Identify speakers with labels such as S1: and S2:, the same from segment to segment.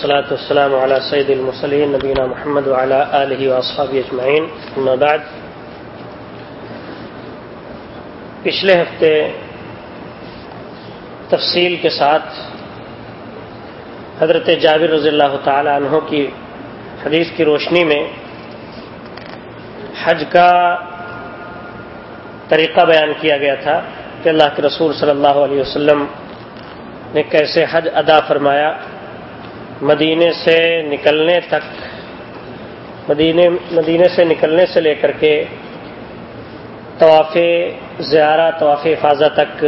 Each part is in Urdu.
S1: صلاة والسلام على سيد المرسلين نبينا محمد وعلى آله وأصحابه أجمعين. أما بعد، پچھلے ہفتے تفصیل کے ساتھ حضرت جابر رضی اللہ تعالی عنہ کی حدیث کی روشنی میں حج کا طریقہ بیان کیا گیا تھا کہ اللہ کے رسول صلی اللہ علیہ وسلم نے کیسے حج ادا فرمایا۔ مدینے سے نکلنے تک، مدینے مدینے سے نکلنے سے لے کر کے طواف زیارہ، طواف حفاظہ تک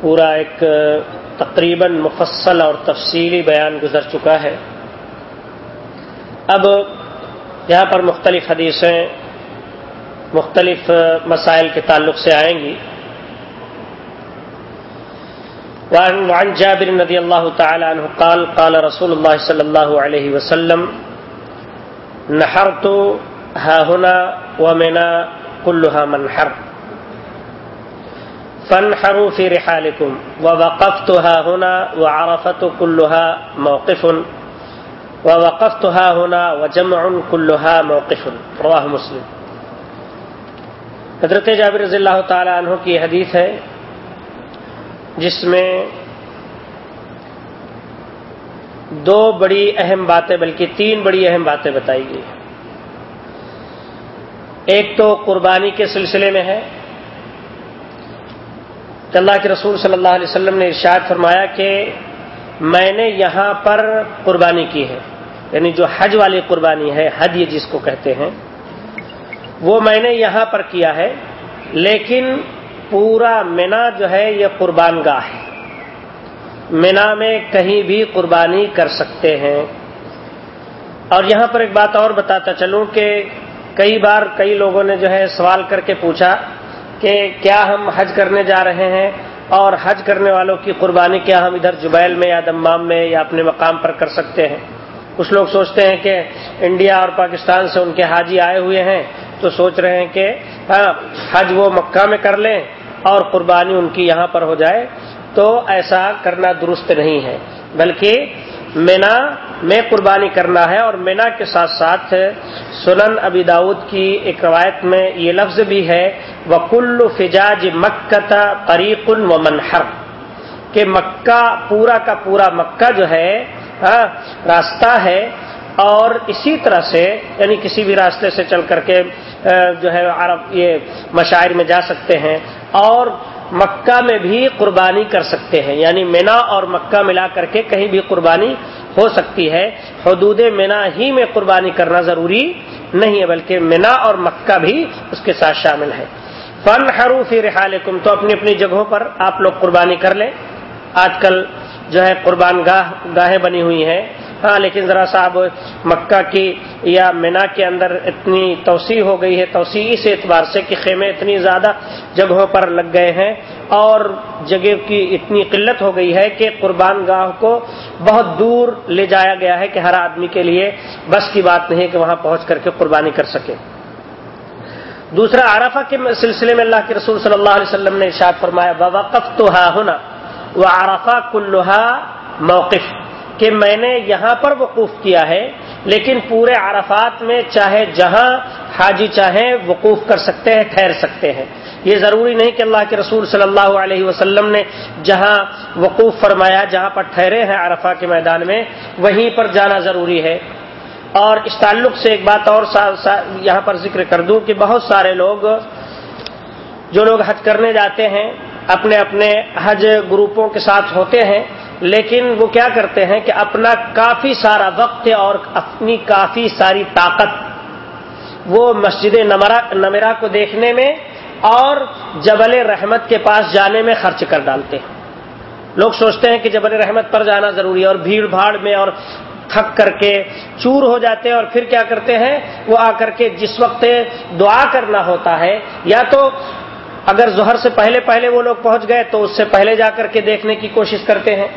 S1: پورا ایک تقریباً مفصل اور تفصیلی بیان گزر چکا ہے۔ اب یہاں پر مختلف حدیثیں، مختلف مسائل کے تعلق سے آئیں گی۔ وعن جابر رضي الله تعالى عنه قال قال رسول الله صلى الله عليه وسلم، نحرت، ها هنا ومنا كلها منحر. فانحروا في رحالكم، ووقفت ها هنا وعرفت كلها موقف، ووقفت ها هنا وجمع كلها موقف. رواه مسلم. حضرت جابر رضی اللہ تعالی عنہ کی حدیث ہے جس میں دو بڑی اہم باتیں بلکہ تین بڑی اہم باتیں بتائی گئی ایک تو قربانی کے سلسلے میں ہے۔ کہ اللہ کے رسول صلی اللہ علیہ وسلم نے ارشاد فرمایا کہ میں نے یہاں پر قربانی کی ہے۔ یعنی جو حج والی قربانی ہے، حج یہ جس کو کہتے ہیں، وہ میں نے یہاں پر کیا ہے، لیکن پورا مینا جو ہے یہ قربان گاہ ہے۔ مینا میں کہیں بھی قربانی کر سکتے ہیں۔ اور یہاں پر ایک بات اور بتاتا چلوں کہ کئی بار کئی لوگوں نے جو ہے سوال کر کے پوچھا کہ کیا ہم حج کرنے جا رہے ہیں اور حج کرنے والوں کی قربانی کیا ہم ادھر جبیل میں یا دمام میں یا اپنے مقام پر کر سکتے ہیں۔ کچھ لوگ سوچتے ہیں کہ انڈیا اور پاکستان سے ان کے حاجی آئے ہوئے ہیں۔ تو سوچ رہے ہیں کہ ہاں حج وہ مکہ میں کر لیں اور قربانی ان کی یہاں پر ہو جائے تو ایسا کرنا درست نہیں ہے۔ بلکہ مینا میں قربانی کرنا ہے اور مینا کے ساتھ ساتھ سنن ابی داود کی ایک روایت میں یہ لفظ بھی ہے وکل فجاج مکت قریق و منہر کہ مکہ پورا کا پورا مکہ جو ہے ہاں، راستہ ہے اور اسی طرح سے یعنی کسی بھی راستے سے چل کر کے جو ہے عرب یہ مشاعر میں جا سکتے ہیں اور مکہ میں بھی قربانی کر سکتے ہیں۔ یعنی مینا اور مکہ ملا کر کے کہیں بھی قربانی ہو سکتی ہے۔ حدود مینا ہی میں قربانی کرنا ضروری نہیں ہے، بلکہ مینا اور مکہ بھی اس کے ساتھ شامل ہے فن حروف رحال تو اپنی اپنی جگہوں پر آپ لوگ قربانی کر لیں۔ آج کل جو ہے قربان گاہ، گاہیں بنی ہوئی ہیں۔ ہاں لیکن ذرا صاحب مکہ کی یا مینا کے اندر اتنی توسیع ہو گئی ہے توسیع اس اعتبار سے کہ خیمے اتنی زیادہ جگہوں پر لگ گئے ہیں اور جگہ کی اتنی قلت ہو گئی ہے کہ قربان گاہ کو بہت دور لے جایا گیا ہے کہ ہر آدمی کے لیے بس کی بات نہیں کہ وہاں پہنچ کر کے قربانی کر سکے۔ دوسرا، عرفہ کے سلسلے میں اللہ کے رسول صلی اللہ علیہ وسلم نے ارشاد فرمایا بوقف تو ہا ہونا وہ عرفہ کلوہا موقف کہ میں نے یہاں پر وقوف کیا ہے، لیکن پورے عرفات میں چاہے جہاں حاجی چاہیں وقوف کر سکتے ہیں، ٹھہر سکتے ہیں۔ یہ ضروری نہیں کہ اللہ کے رسول صلی اللہ علیہ وسلم نے جہاں وقوف فرمایا، جہاں پر ٹھہرے ہیں عرفہ کے میدان میں، وہیں پر جانا ضروری ہے۔ اور اس تعلق سے ایک بات اور یہاں پر ذکر کر دوں کہ بہت سارے لوگ جو لوگ حج کرنے جاتے ہیں، اپنے اپنے حج گروپوں کے ساتھ ہوتے ہیں لیکن وہ کیا کرتے ہیں کہ اپنا کافی سارا وقت اور اپنی کافی ساری طاقت وہ مسجد نمرا کو دیکھنے میں اور جبل رحمت کے پاس جانے میں خرچ کر ڈالتے ہیں۔ لوگ سوچتے ہیں کہ جبل رحمت پر جانا ضروری ہے اور بھیڑ بھاڑ میں اور تھک کر کے چور ہو جاتے ہیں اور پھر کیا کرتے ہیں؟ وہ آ کر کے جس وقت دعا کرنا ہوتا ہے یا تو اگر ظہر سے پہلے پہلے وہ لوگ پہنچ گئے تو اس سے پہلے جا کر کے دیکھنے کی کوشش کرتے ہیں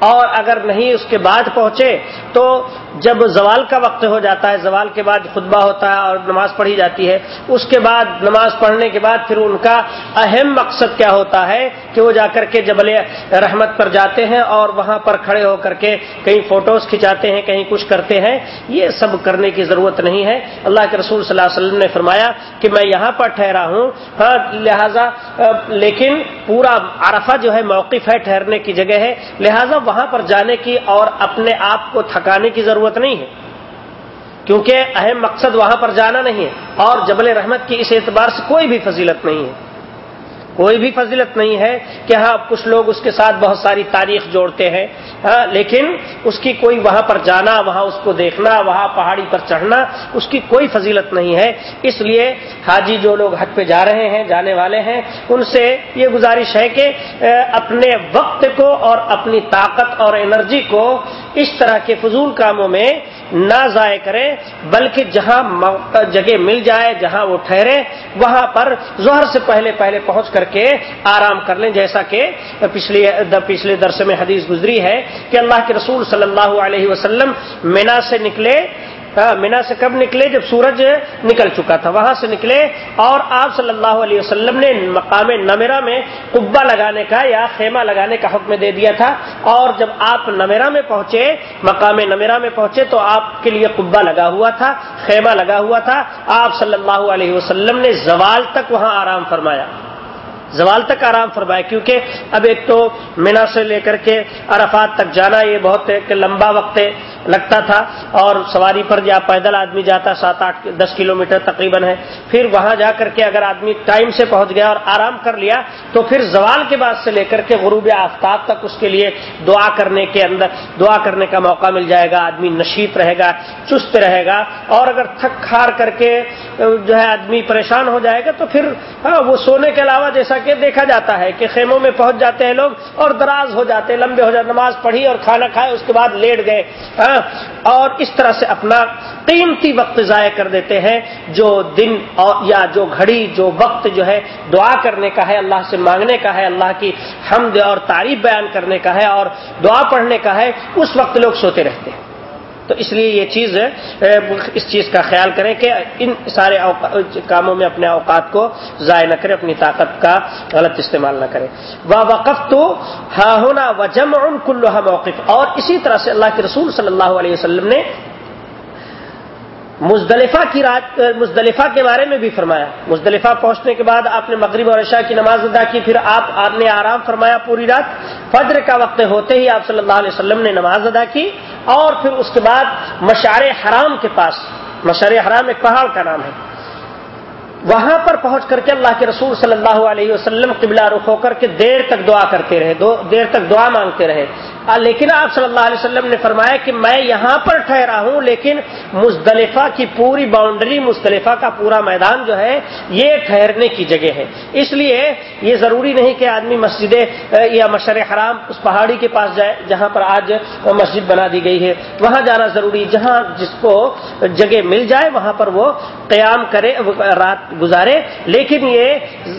S1: اور اگر نہیں اس کے بعد پہنچے تو جب زوال کا وقت ہو جاتا ہے، زوال کے بعد خطبہ ہوتا ہے اور نماز پڑھی جاتی ہے، اس کے بعد نماز پڑھنے کے بعد پھر ان کا اہم مقصد کیا ہوتا ہے کہ وہ جا کر کے جبل رحمت پر جاتے ہیں اور وہاں پر کھڑے ہو کر کے کہیں فوٹوز کھنچاتے ہیں، کہیں کچھ کرتے ہیں۔ یہ سب کرنے کی ضرورت نہیں ہے۔ اللہ کے رسول صلی اللہ علیہ وسلم نے فرمایا کہ میں یہاں پر ٹھہرا ہوں۔ ہاں لہذا، لیکن پورا عرفہ جو ہے، موقف ہے ٹھہرنے کی جگہ ہے۔ لہذا وہاں پر جانے کی اور اپنے آپ کو تھکانے کی ضرورت نہیں ہے۔ کیونکہ اہم مقصد وہاں پر جانا نہیں ہے اور جبل رحمت کی اس اعتبار سے کوئی بھی فضیلت نہیں ہے۔ کوئی بھی فضیلت نہیں ہے کہ ہاں کچھ لوگ اس کے ساتھ بہت ساری تاریخ جوڑتے ہیں ہاں لیکن اس کی کوئی وہاں پر جانا، وہاں اس کو دیکھنا، وہاں پہاڑی پر چڑھنا، اس کی کوئی فضیلت نہیں ہے۔ اس لیے حاجی جو لوگ حج پہ جا رہے ہیں، جانے والے ہیں، ان سے یہ گزارش ہے کہ اپنے وقت کو اور اپنی طاقت اور انرجی کو اس طرح کے فضول کاموں میں نہ ضائع کریں بلکہ جہاں جگہ مل جائے، جہاں وہ ٹھہرے، وہاں پر ظہر سے پہلے پہلے پہنچ کر کے آرام کر لیں، جیسا کہ پچھلے پچھلے درس میں حدیث گزری ہے کہ اللہ کے رسول صلی اللہ علیہ وسلم مینا سے نکلے مینا سے کب نکلے؟ جب سورج نکل چکا تھا، وہاں سے نکلے اور آپ صلی اللہ علیہ وسلم نے مقام نمیرا میں قبا لگانے کا یا خیمہ لگانے کا حکم دے دیا تھا اور جب آپ نمیرا میں پہنچے، مقام نمیرا میں پہنچے تو آپ کے لیے قبا لگا ہوا تھا، خیمہ لگا ہوا تھا۔ آپ صلی اللہ علیہ وسلم نے زوال تک وہاں آرام فرمایا۔ زوال تک آرام فرمائے، کیونکہ اب ایک تو مینا سے لے کر کے عرفات تک جانا یہ بہت ایک لمبا وقت لگتا تھا اور سواری پر یا پیدل آدمی جاتا سات آٹھ دس کلو میٹر تقریباً ہے، پھر وہاں جا کر کے اگر آدمی ٹائم سے پہنچ گیا اور آرام کر لیا تو پھر زوال کے بعد سے لے کر کے غروب آفتاب تک اس کے لیے دعا کرنے کے اندر دعا کرنے کا موقع مل جائے گا، آدمی نشیت رہے گا، چست رہے گا اور اگر تھک کھار کر کے جو ہے آدمی پریشان ہو جائے گا تو پھر ہاں وہ سونے کے علاوہ جیسا کہ دیکھا جاتا ہے کہ خیموں میں پہنچ جاتے ہیں لوگ اور دراز ہو جاتے ہیں، لمبے ہو جاتے نماز پڑھی اور کھانا کھائے، اس کے بعد لیٹ گئے ہاں؟ اور اس طرح سے اپنا قیمتی وقت ضائع کر دیتے ہیں جو دن یا جو گھڑی، جو وقت جو ہے دعا کرنے کا ہے، اللہ سے مانگنے کا ہے، اللہ کی حمد اور تعریف بیان کرنے کا ہے اور دعا پڑھنے کا ہے، اس وقت لوگ سوتے رہتے ہیں۔ تو اس لیے یہ چیز اس چیز کا خیال کریں کہ ان سارے کاموں میں اپنے اوقات کو ضائع نہ کریں، اپنی طاقت کا غلط استعمال نہ کریں۔ وا وقف تو ہا ہونا و جم ان کلوہ موقف۔ اور اسی طرح سے اللہ کے رسول صلی اللہ علیہ وسلم نے مزدلفہ کی رات مزدلفہ کے بارے میں بھی فرمایا۔ مزدلفہ پہنچنے کے بعد آپ نے مغرب اور عشاء کی نماز ادا کی، پھر آپ آپ نے آرام فرمایا پوری رات۔ فجر کا وقت ہوتے ہی آپ صلی اللہ علیہ وسلم نے نماز ادا کی اور پھر اس کے بعد مشار حرام کے پاس مشار حرام ایک پہاڑ کا نام ہے۔ وہاں پر پہنچ کر کے اللہ کے رسول صلی اللہ علیہ وسلم قبلہ رخ ہو کر کے دیر تک دعا کرتے رہے، دو دیر تک دعا مانگتے رہے۔ لیکن آپ صلی اللہ علیہ وسلم نے فرمایا کہ میں یہاں پر ٹھہرا ہوں، لیکن مزدلفہ کی پوری باؤنڈری، مزدلفہ کا پورا میدان جو ہے، یہ ٹھہرنے کی جگہ ہے۔ اس لیے یہ ضروری نہیں کہ آدمی مسجد یا مشر حرام اس پہاڑی کے پاس جائے، جہاں پر آج مسجد بنا دی گئی ہے۔ وہاں جانا ضروری، جہاں جس کو جگہ مل جائے، وہاں پر وہ قیام کرے رات گزارے، لیکن یہ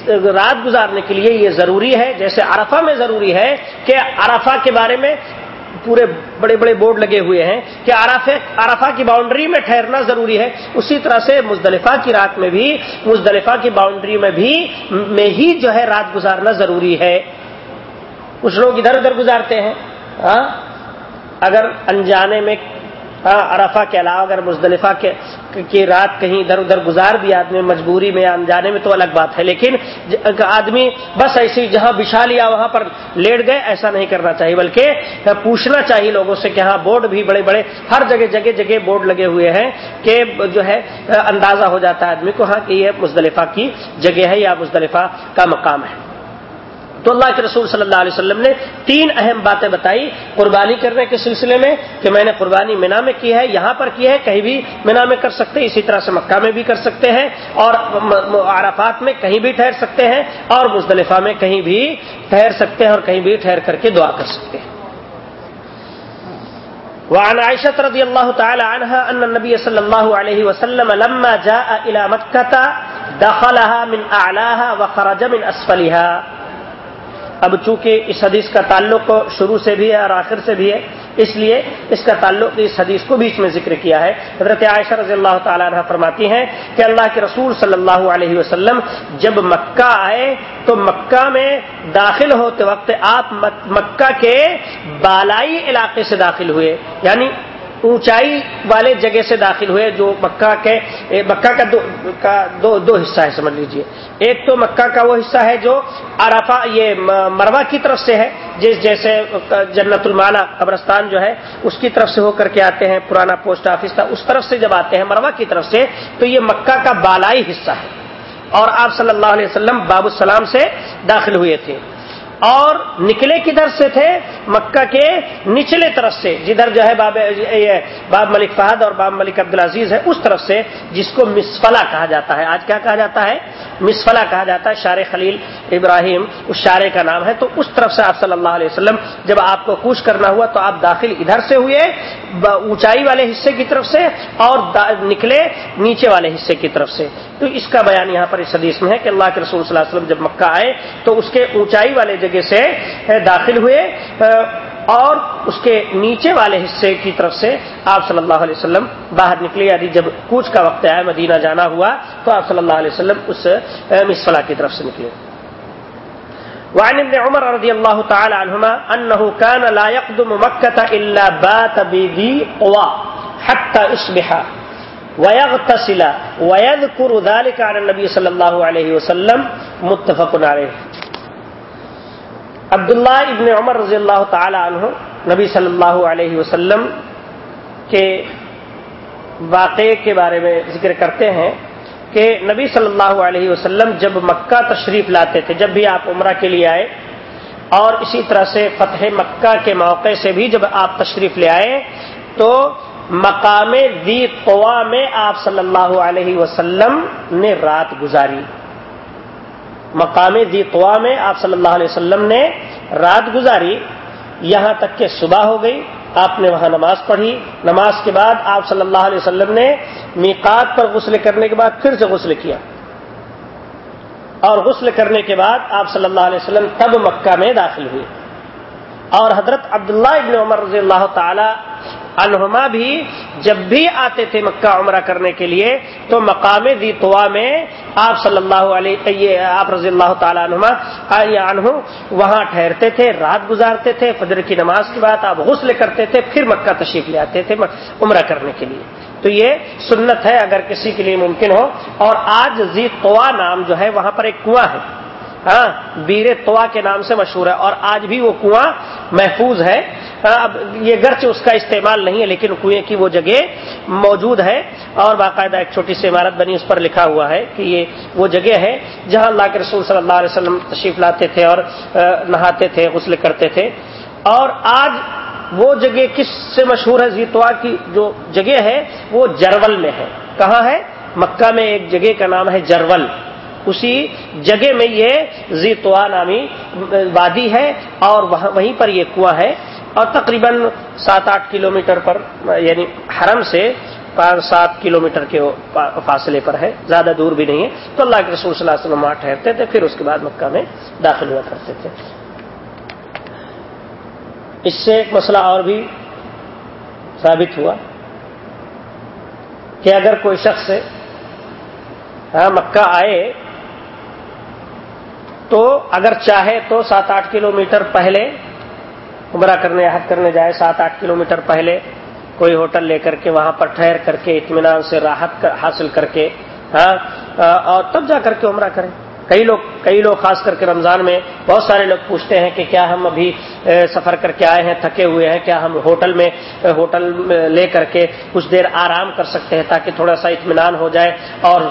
S1: رات گزارنے کے لیے یہ ضروری ہے، جیسے عرفہ میں ضروری ہے کہ عرفہ کے بارے میں پورے بڑے بڑے بورڈ لگے ہوئے ہیں کہ عرفہ کی باؤنڈری میں ٹھہرنا ضروری ہے۔ اسی طرح سے مزدلفہ کی رات میں بھی، مزدلفہ کی باؤنڈری میں بھی، میں ہی جو ہے رات گزارنا ضروری ہے۔ کچھ لوگ ادھر ادھر گزارتے ہیں ہاں؟ اگر انجانے میں ہاں، ارفا کے علاوہ اگر مزدلفہ کی رات کہیں ادھر ادھر گزار دی آدمی مجبوری میں جانے میں تو الگ بات ہے، لیکن آدمی بس ایسی جہاں بچھا لیا وہاں پر لیٹ گئے، ایسا نہیں کرنا چاہیے، بلکہ ہاں، پوچھنا چاہیے لوگوں سے کہ ہاں بورڈ بھی بڑے بڑے ہر جگہ جگہ جگہ بورڈ لگے ہوئے ہیں کہ جو ہے ہاں، اندازہ ہو جاتا ہے آدمی کو ہاں کہ یہ مزدلفہ کی جگہ ہے یا مزدلفہ کا مقام ہے۔ تو اللہ کے رسول صلی اللہ علیہ وسلم نے تین اہم باتیں بتائی قربانی کرنے کے سلسلے میں کہ میں نے قربانی مینا میں کی ہے، یہاں پر کی ہے، کہیں بھی مینا میں کر سکتے اسی طرح سے مکہ میں بھی کر سکتے ہیں اور عرفات میں کہیں بھی ٹھہر سکتے ہیں اور مزدلفہ میں کہیں بھی ٹھہر سکتے ہیں اور کہیں بھی ٹھہر کر کے دعا کر سکتے ہیں۔ وعن عائشة رضي الله تعالى عنها أن النبي صلى الله عليه وسلم لما جاء إلى مكة دخلها من أعلاها وخرج من أسفلها اب چونکہ اس حدیث کا تعلق شروع سے بھی ہے اور آخر سے بھی ہے، اس لیے اس کا تعلق اس حدیث کو بیچ میں ذکر کیا ہے۔ حضرت عائشہ رضی اللہ تعالیٰ عنہ فرماتی ہیں کہ اللہ کے رسول صلی اللہ علیہ وسلم جب مکہ آئے تو مکہ میں داخل ہوتے وقت آپ مکہ کے بالائی علاقے سے داخل ہوئے یعنی اونچائی والے جگہ سے داخل ہوئے جو مکہ کے مکہ کا دو کا دو دو حصہ ہے، سمجھ لیجیے۔ ایک تو مکہ کا وہ حصہ ہے جو ارافا یہ مروا کی طرف سے ہے، جس جیسے جنت المالا قبرستان جو ہے، اس کی طرف سے ہو کر کے آتے ہیں، پرانا پوسٹ آفس تھا، اس طرف سے جب آتے ہیں مروا کی طرف سے، تو یہ مکہ کا بالائی حصہ ہے۔ اور آپ صلی اللہ علیہ وسلم باب السلام سے داخل ہوئے تھے۔ اور نکلے کدھر سے تھے؟ مکہ کے نچلے طرف سے۔ جدھر جو ہے باب باب ملک فہد اور باب ملک عبد العزیز ہے، اس طرف سے، جس کو مسفلا کہا جاتا ہے۔ آج کیا کہا جاتا ہے؟ مسفلا کہا جاتا ہے شار خلیل ابراہیم، اس شارے کا نام ہے۔ تو اس طرف سے آپ صلی اللہ علیہ وسلم جب آپ کو کوچ کرنا ہوا تو آپ داخل ادھر سے ہوئے اونچائی والے حصے کی طرف سے اور نکلے نیچے والے حصے کی طرف سے۔ تو اس کا بیان یہاں پر اس حدیث میں ہے کہ اللہ کے رسول صلی اللہ علیہ وسلم جب مکہ آئے تو اس کے اونچائی والے جگہ سے داخل ہوئے اور اس کے نیچے والے حصے کی طرف سے آپ صلی اللہ علیہ وسلم باہر نکلے یعنی جب کوچ کا وقت آیا، مدینہ جانا ہوا، تو آپ صلی اللہ علیہ وسلم اس مسفلا کی طرف سے نکلے۔ وعن ابن عمر رضی اللہ تعالی عنہما انه كان لا يقدم مكة الا بات بذي قوا حتى اصبح ويغتسل ويذكر ذلك عن النبي صلی اللہ علیہ وسلم متفق علیہ۔ عبداللہ ابن عمر رضی اللہ تعالی عنہ نبی صلی اللہ علیہ وسلم کے واقعے کے بارے میں ذکر کرتے ہیں کہ نبی صلی اللہ علیہ وسلم جب مکہ تشریف لاتے تھے، جب بھی آپ عمرہ کے لیے آئے اور اسی طرح سے فتح مکہ کے موقع سے بھی جب آپ تشریف لے آئے تو مقام دی قوا میں آپ صلی اللہ علیہ وسلم نے رات گزاری۔ مقام دی قوا میں آپ صلی اللہ علیہ وسلم نے رات گزاری، یہاں تک کہ صبح ہو گئی، آپ نے وہاں نماز پڑھی۔ نماز کے بعد آپ صلی اللہ علیہ وسلم نے میقات پر غسل کرنے کے بعد پھر سے غسل کیا۔ اور غسل کرنے کے بعد آپ صلی اللہ علیہ وسلم تب مکہ میں داخل ہوئے۔ اور حضرت عبداللہ ابن عمر رضی اللہ تعالی عنہما بھی جب بھی آتے تھے مکہ عمرہ کرنے کے لیے، تو مقام دی توا میں آپ صلی اللہ علیہ آپ رضی اللہ تعالیٰ عنہما عنہ وہاں ٹھہرتے تھے، رات گزارتے تھے، فجر کی نماز کے بعد آپ غسل کرتے تھے، پھر مکہ تشریف لے آتے تھے عمرہ کرنے کے لیے۔ تو یہ سنت ہے اگر کسی کے لیے ممکن ہو۔ اور آج زی توا نام جو ہے، وہاں پر ایک کنواں ہے۔ ہاں بیر توا کے نام سے مشہور ہے۔ اور آج بھی وہ کنواں محفوظ ہے۔ ہاں، اب یہ گرچ اس کا استعمال نہیں ہے، لیکن کنویں کی وہ جگہ موجود ہے اور باقاعدہ ایک چھوٹی سی عمارت بنی، اس پر لکھا ہوا ہے کہ یہ وہ جگہ ہے جہاں اللہ کے رسول صلی اللہ علیہ وسلم تشریف لاتے تھے اور نہاتے تھے، غسل کرتے تھے۔ اور آج وہ جگہ کس سے مشہور ہے؟ زیتوا کی جو جگہ ہے، وہ جرول میں ہے۔ کہاں ہے؟ مکہ میں ایک جگہ کا نام ہے جرول۔ اسی جگہ میں یہ زیتوا نامی وادی ہے اور وہیں پر یہ کنواں ہے۔ اور تقریباً سات آٹھ کلو پر یعنی حرم سے پانچ سات کلو میٹر کے فاصلے پر ہے زیادہ دور بھی نہیں ہے۔ تو اللہ کے رسول صلی اللہ علیہ وسلم وہاں ٹھہرتے تھے پھر اس کے بعد مکہ میں داخل ہوا کرتے تھے۔ اس سے ایک مسئلہ اور بھی ثابت ہوا کہ اگر کوئی شخص ہاں، مکہ آئے تو اگر چاہے تو سات آٹھ کلو میٹر پہلے عمرہ کرنے، حج کرنے جائے سات آٹھ کلو میٹر پہلے، کوئی ہوٹل لے کر کے، وہاں پر ٹھہر کر کے، اطمینان سے راحت حاصل کر کے ہاں اور تب جا کر کے عمرہ کریں۔ کئی لوگ کئی لوگ خاص کر کے رمضان میں بہت سارے لوگ پوچھتے ہیں کہ کیا ہم ابھی سفر کر کے آئے ہیں، تھکے ہوئے ہیں، کیا ہم ہوٹل میں ہوٹل لے کر کے کچھ دیر آرام کر سکتے ہیں تاکہ تھوڑا سا اطمینان ہو جائے اور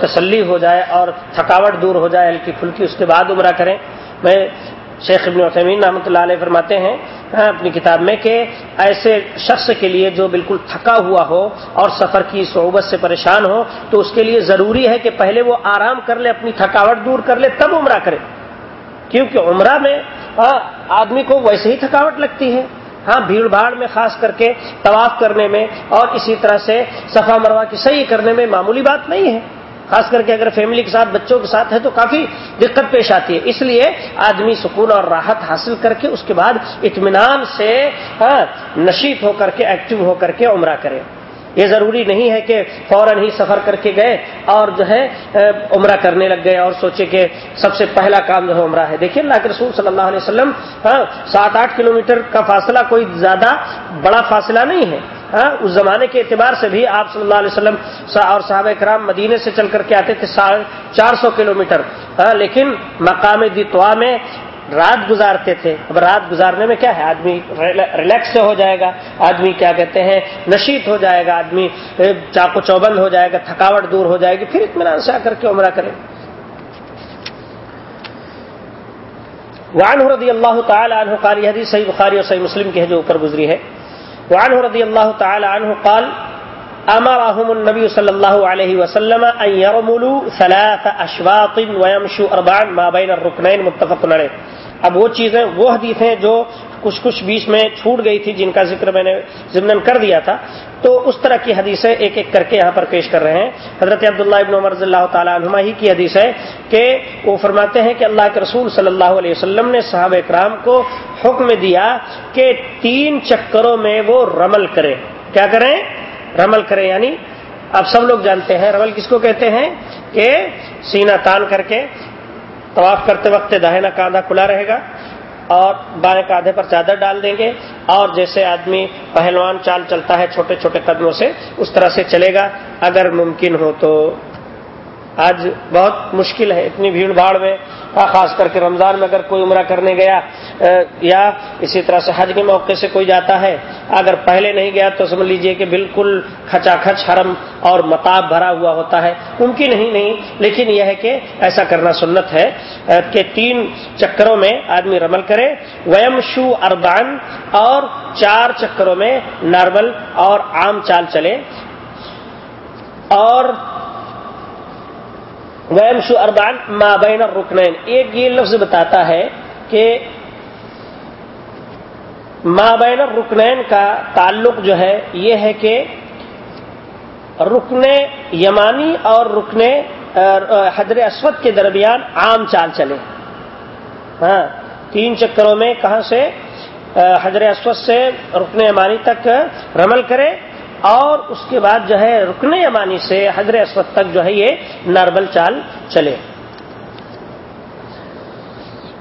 S1: تسلی ہو جائے اور تھکاوٹ دور ہو جائے، ہلکی پھلکی، اس کے بعد عمرہ کریں۔ میں شیخ ابن عثمین رحمۃ اللہ علیہ فرماتے ہیں ہاں، اپنی کتاب میں کہ ایسے شخص کے لیے جو بالکل تھکا ہوا ہو اور سفر کی صحبت سے پریشان ہو، تو اس کے لیے ضروری ہے کہ پہلے وہ آرام کر لے، اپنی تھکاوٹ دور کر لے، تب عمرہ کرے۔ کیونکہ عمرہ میں ہاں، آدمی کو ویسے ہی تھکاوٹ لگتی ہے۔ ہاں بھیڑ بھاڑ میں خاص کر کے طواف کرنے میں اور اسی طرح سے صفا مروا کی صحیح کرنے میں معمولی بات نہیں ہے۔ خاص کر کے اگر فیملی کے ساتھ بچوں کے ساتھ ہے تو کافی دقت پیش آتی ہے۔ اس لیے آدمی سکون اور راحت حاصل کر کے اس کے بعد اطمینان سے ہاں، نشیت ہو کر کے ایکٹیو ہو کر کے عمرہ کرے۔ یہ ضروری نہیں ہے کہ فوراً ہی سفر کر کے گئے اور جو ہے عمرہ کرنے لگ گئے اور سوچے کہ سب سے پہلا کام جو ہے عمرہ ہے۔ دیکھیے، اللہ کے رسول صلی اللہ علیہ وسلم ہاں سات آٹھ کلو کا فاصلہ کوئی زیادہ بڑا فاصلہ نہیں ہے۔ ہاں اس زمانے کے اعتبار سے بھی آپ صلی اللہ علیہ وسلم اور صحابہ کرام مدینے سے چل کر کے آتے تھے چار سو کلو میٹر۔ ہاں، لیکن مقام دتوا میں رات گزارتے تھے۔ اب رات گزارنے میں کیا ہے؟ آدمی ریلیکس ہو جائے گا۔ آدمی کیا کہتے ہیں؟ نشیت ہو جائے گا۔ آدمی چاقو چوبند ہو جائے گا، تھکاوٹ دور ہو جائے گی۔ پھر اطمینان سے آ کر کے عمرہ کرے وعن رضی اللہ تعالی عنہ قال، یہ حدیث صحیح بخاری اور صحیح مسلم کے جو اوپر گزری ہے۔ وعن رضی اللہ تعالی عنہ قال امرهم النبي صلى الله عليه وسلم ان يرملوا ثلاث اشواط ويمشوا اربعا ما بين الركنين متفق عليه. اب وہ چیزیں، وہ حدیثیں جو کچھ کچھ بیچ میں چھوٹ گئی تھی، جن کا ذکر میں نے ضمن کر دیا تھا، تو اس طرح کی حدیثیں ایک ایک کر کے یہاں پر پیش کر رہے ہیں۔ حضرت عبداللہ ابن عمر اللہ تعالیٰ عنما ہی کی حدیث ہے کہ وہ فرماتے ہیں کہ اللہ کے رسول صلی اللہ علیہ وسلم نے صحابہ اکرام کو حکم دیا کہ تین چکروں میں وہ رمل کرے۔ کیا کریں؟ رمل کریں یعنی اب سب لوگ جانتے ہیں، رمل کس کو کہتے ہیں؟ کہ سینا تان کر کے طواف کرتے وقت داہنا کاندھا کھلا رہے گا اور بائیں کاندھے پر چادر ڈال دیں گے اور جیسے آدمی پہلوان چال چلتا ہے، چھوٹے چھوٹے قدموں سے، اس طرح سے چلے گا۔ اگر ممکن ہو تو آج بہت مشکل ہے اتنی بھیڑ بھاڑ میں خاص کر کے رمضان میں اگر کوئی عمرہ کرنے گیا یا اسی طرح سے حج کے موقع سے کوئی جاتا ہے، اگر پہلے نہیں گیا تو سمجھ لیجیے کہ بالکل کھچا کھچ حرم اور متاب بھرا ہوا ہوتا ہے۔ ممکن ہی نہیں، لیکن یہ ہے کہ ایسا کرنا سنت ہے کہ تین چکروں میں آدمی رمل کرے ویم شو اربان اور چار چکروں میں نارمل اور عام چال چلے، اور ویم شو اربان مابین رکنین ایک یہ لفظ بتاتا ہے کہ مابین رکنین کا تعلق جو ہے یہ ہے کہ رکن یمانی اور رکن حضر اسود کے درمیان عام چال چلے۔ ہاں تین چکروں میں کہاں سے حضر اسود سے رکن یمانی تک رمل کرے۔ اور اس کے بعد جو ہے رکن یمانی سے حضر اسود تک جو ہے یہ نارمل چال چلے۔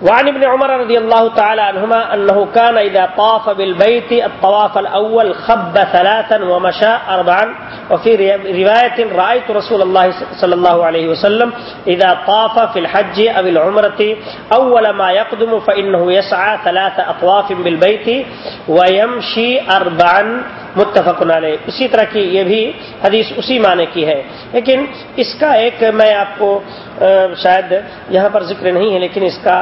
S1: وعن ابن عمر رضي الله تعالى عنهما أنه كان إذا طاف بالبيت الطواف الأول خب ثلاثا ومشى أربعا وفي رواية رأيت رسول الله صلى الله عليه وسلم إذا طاف في الحج أو العمرة أول ما يقدم فإنه يسعى ثلاث أطواف بالبيت ويمشي أربعا متفق علیہ. اسی طرح کی یہ بھی حدیث اسی معنی کی ہے. لیکن اس کا ایک میں آپ کو شاید یہاں پر ذکر نہیں ہے، لیکن اس کا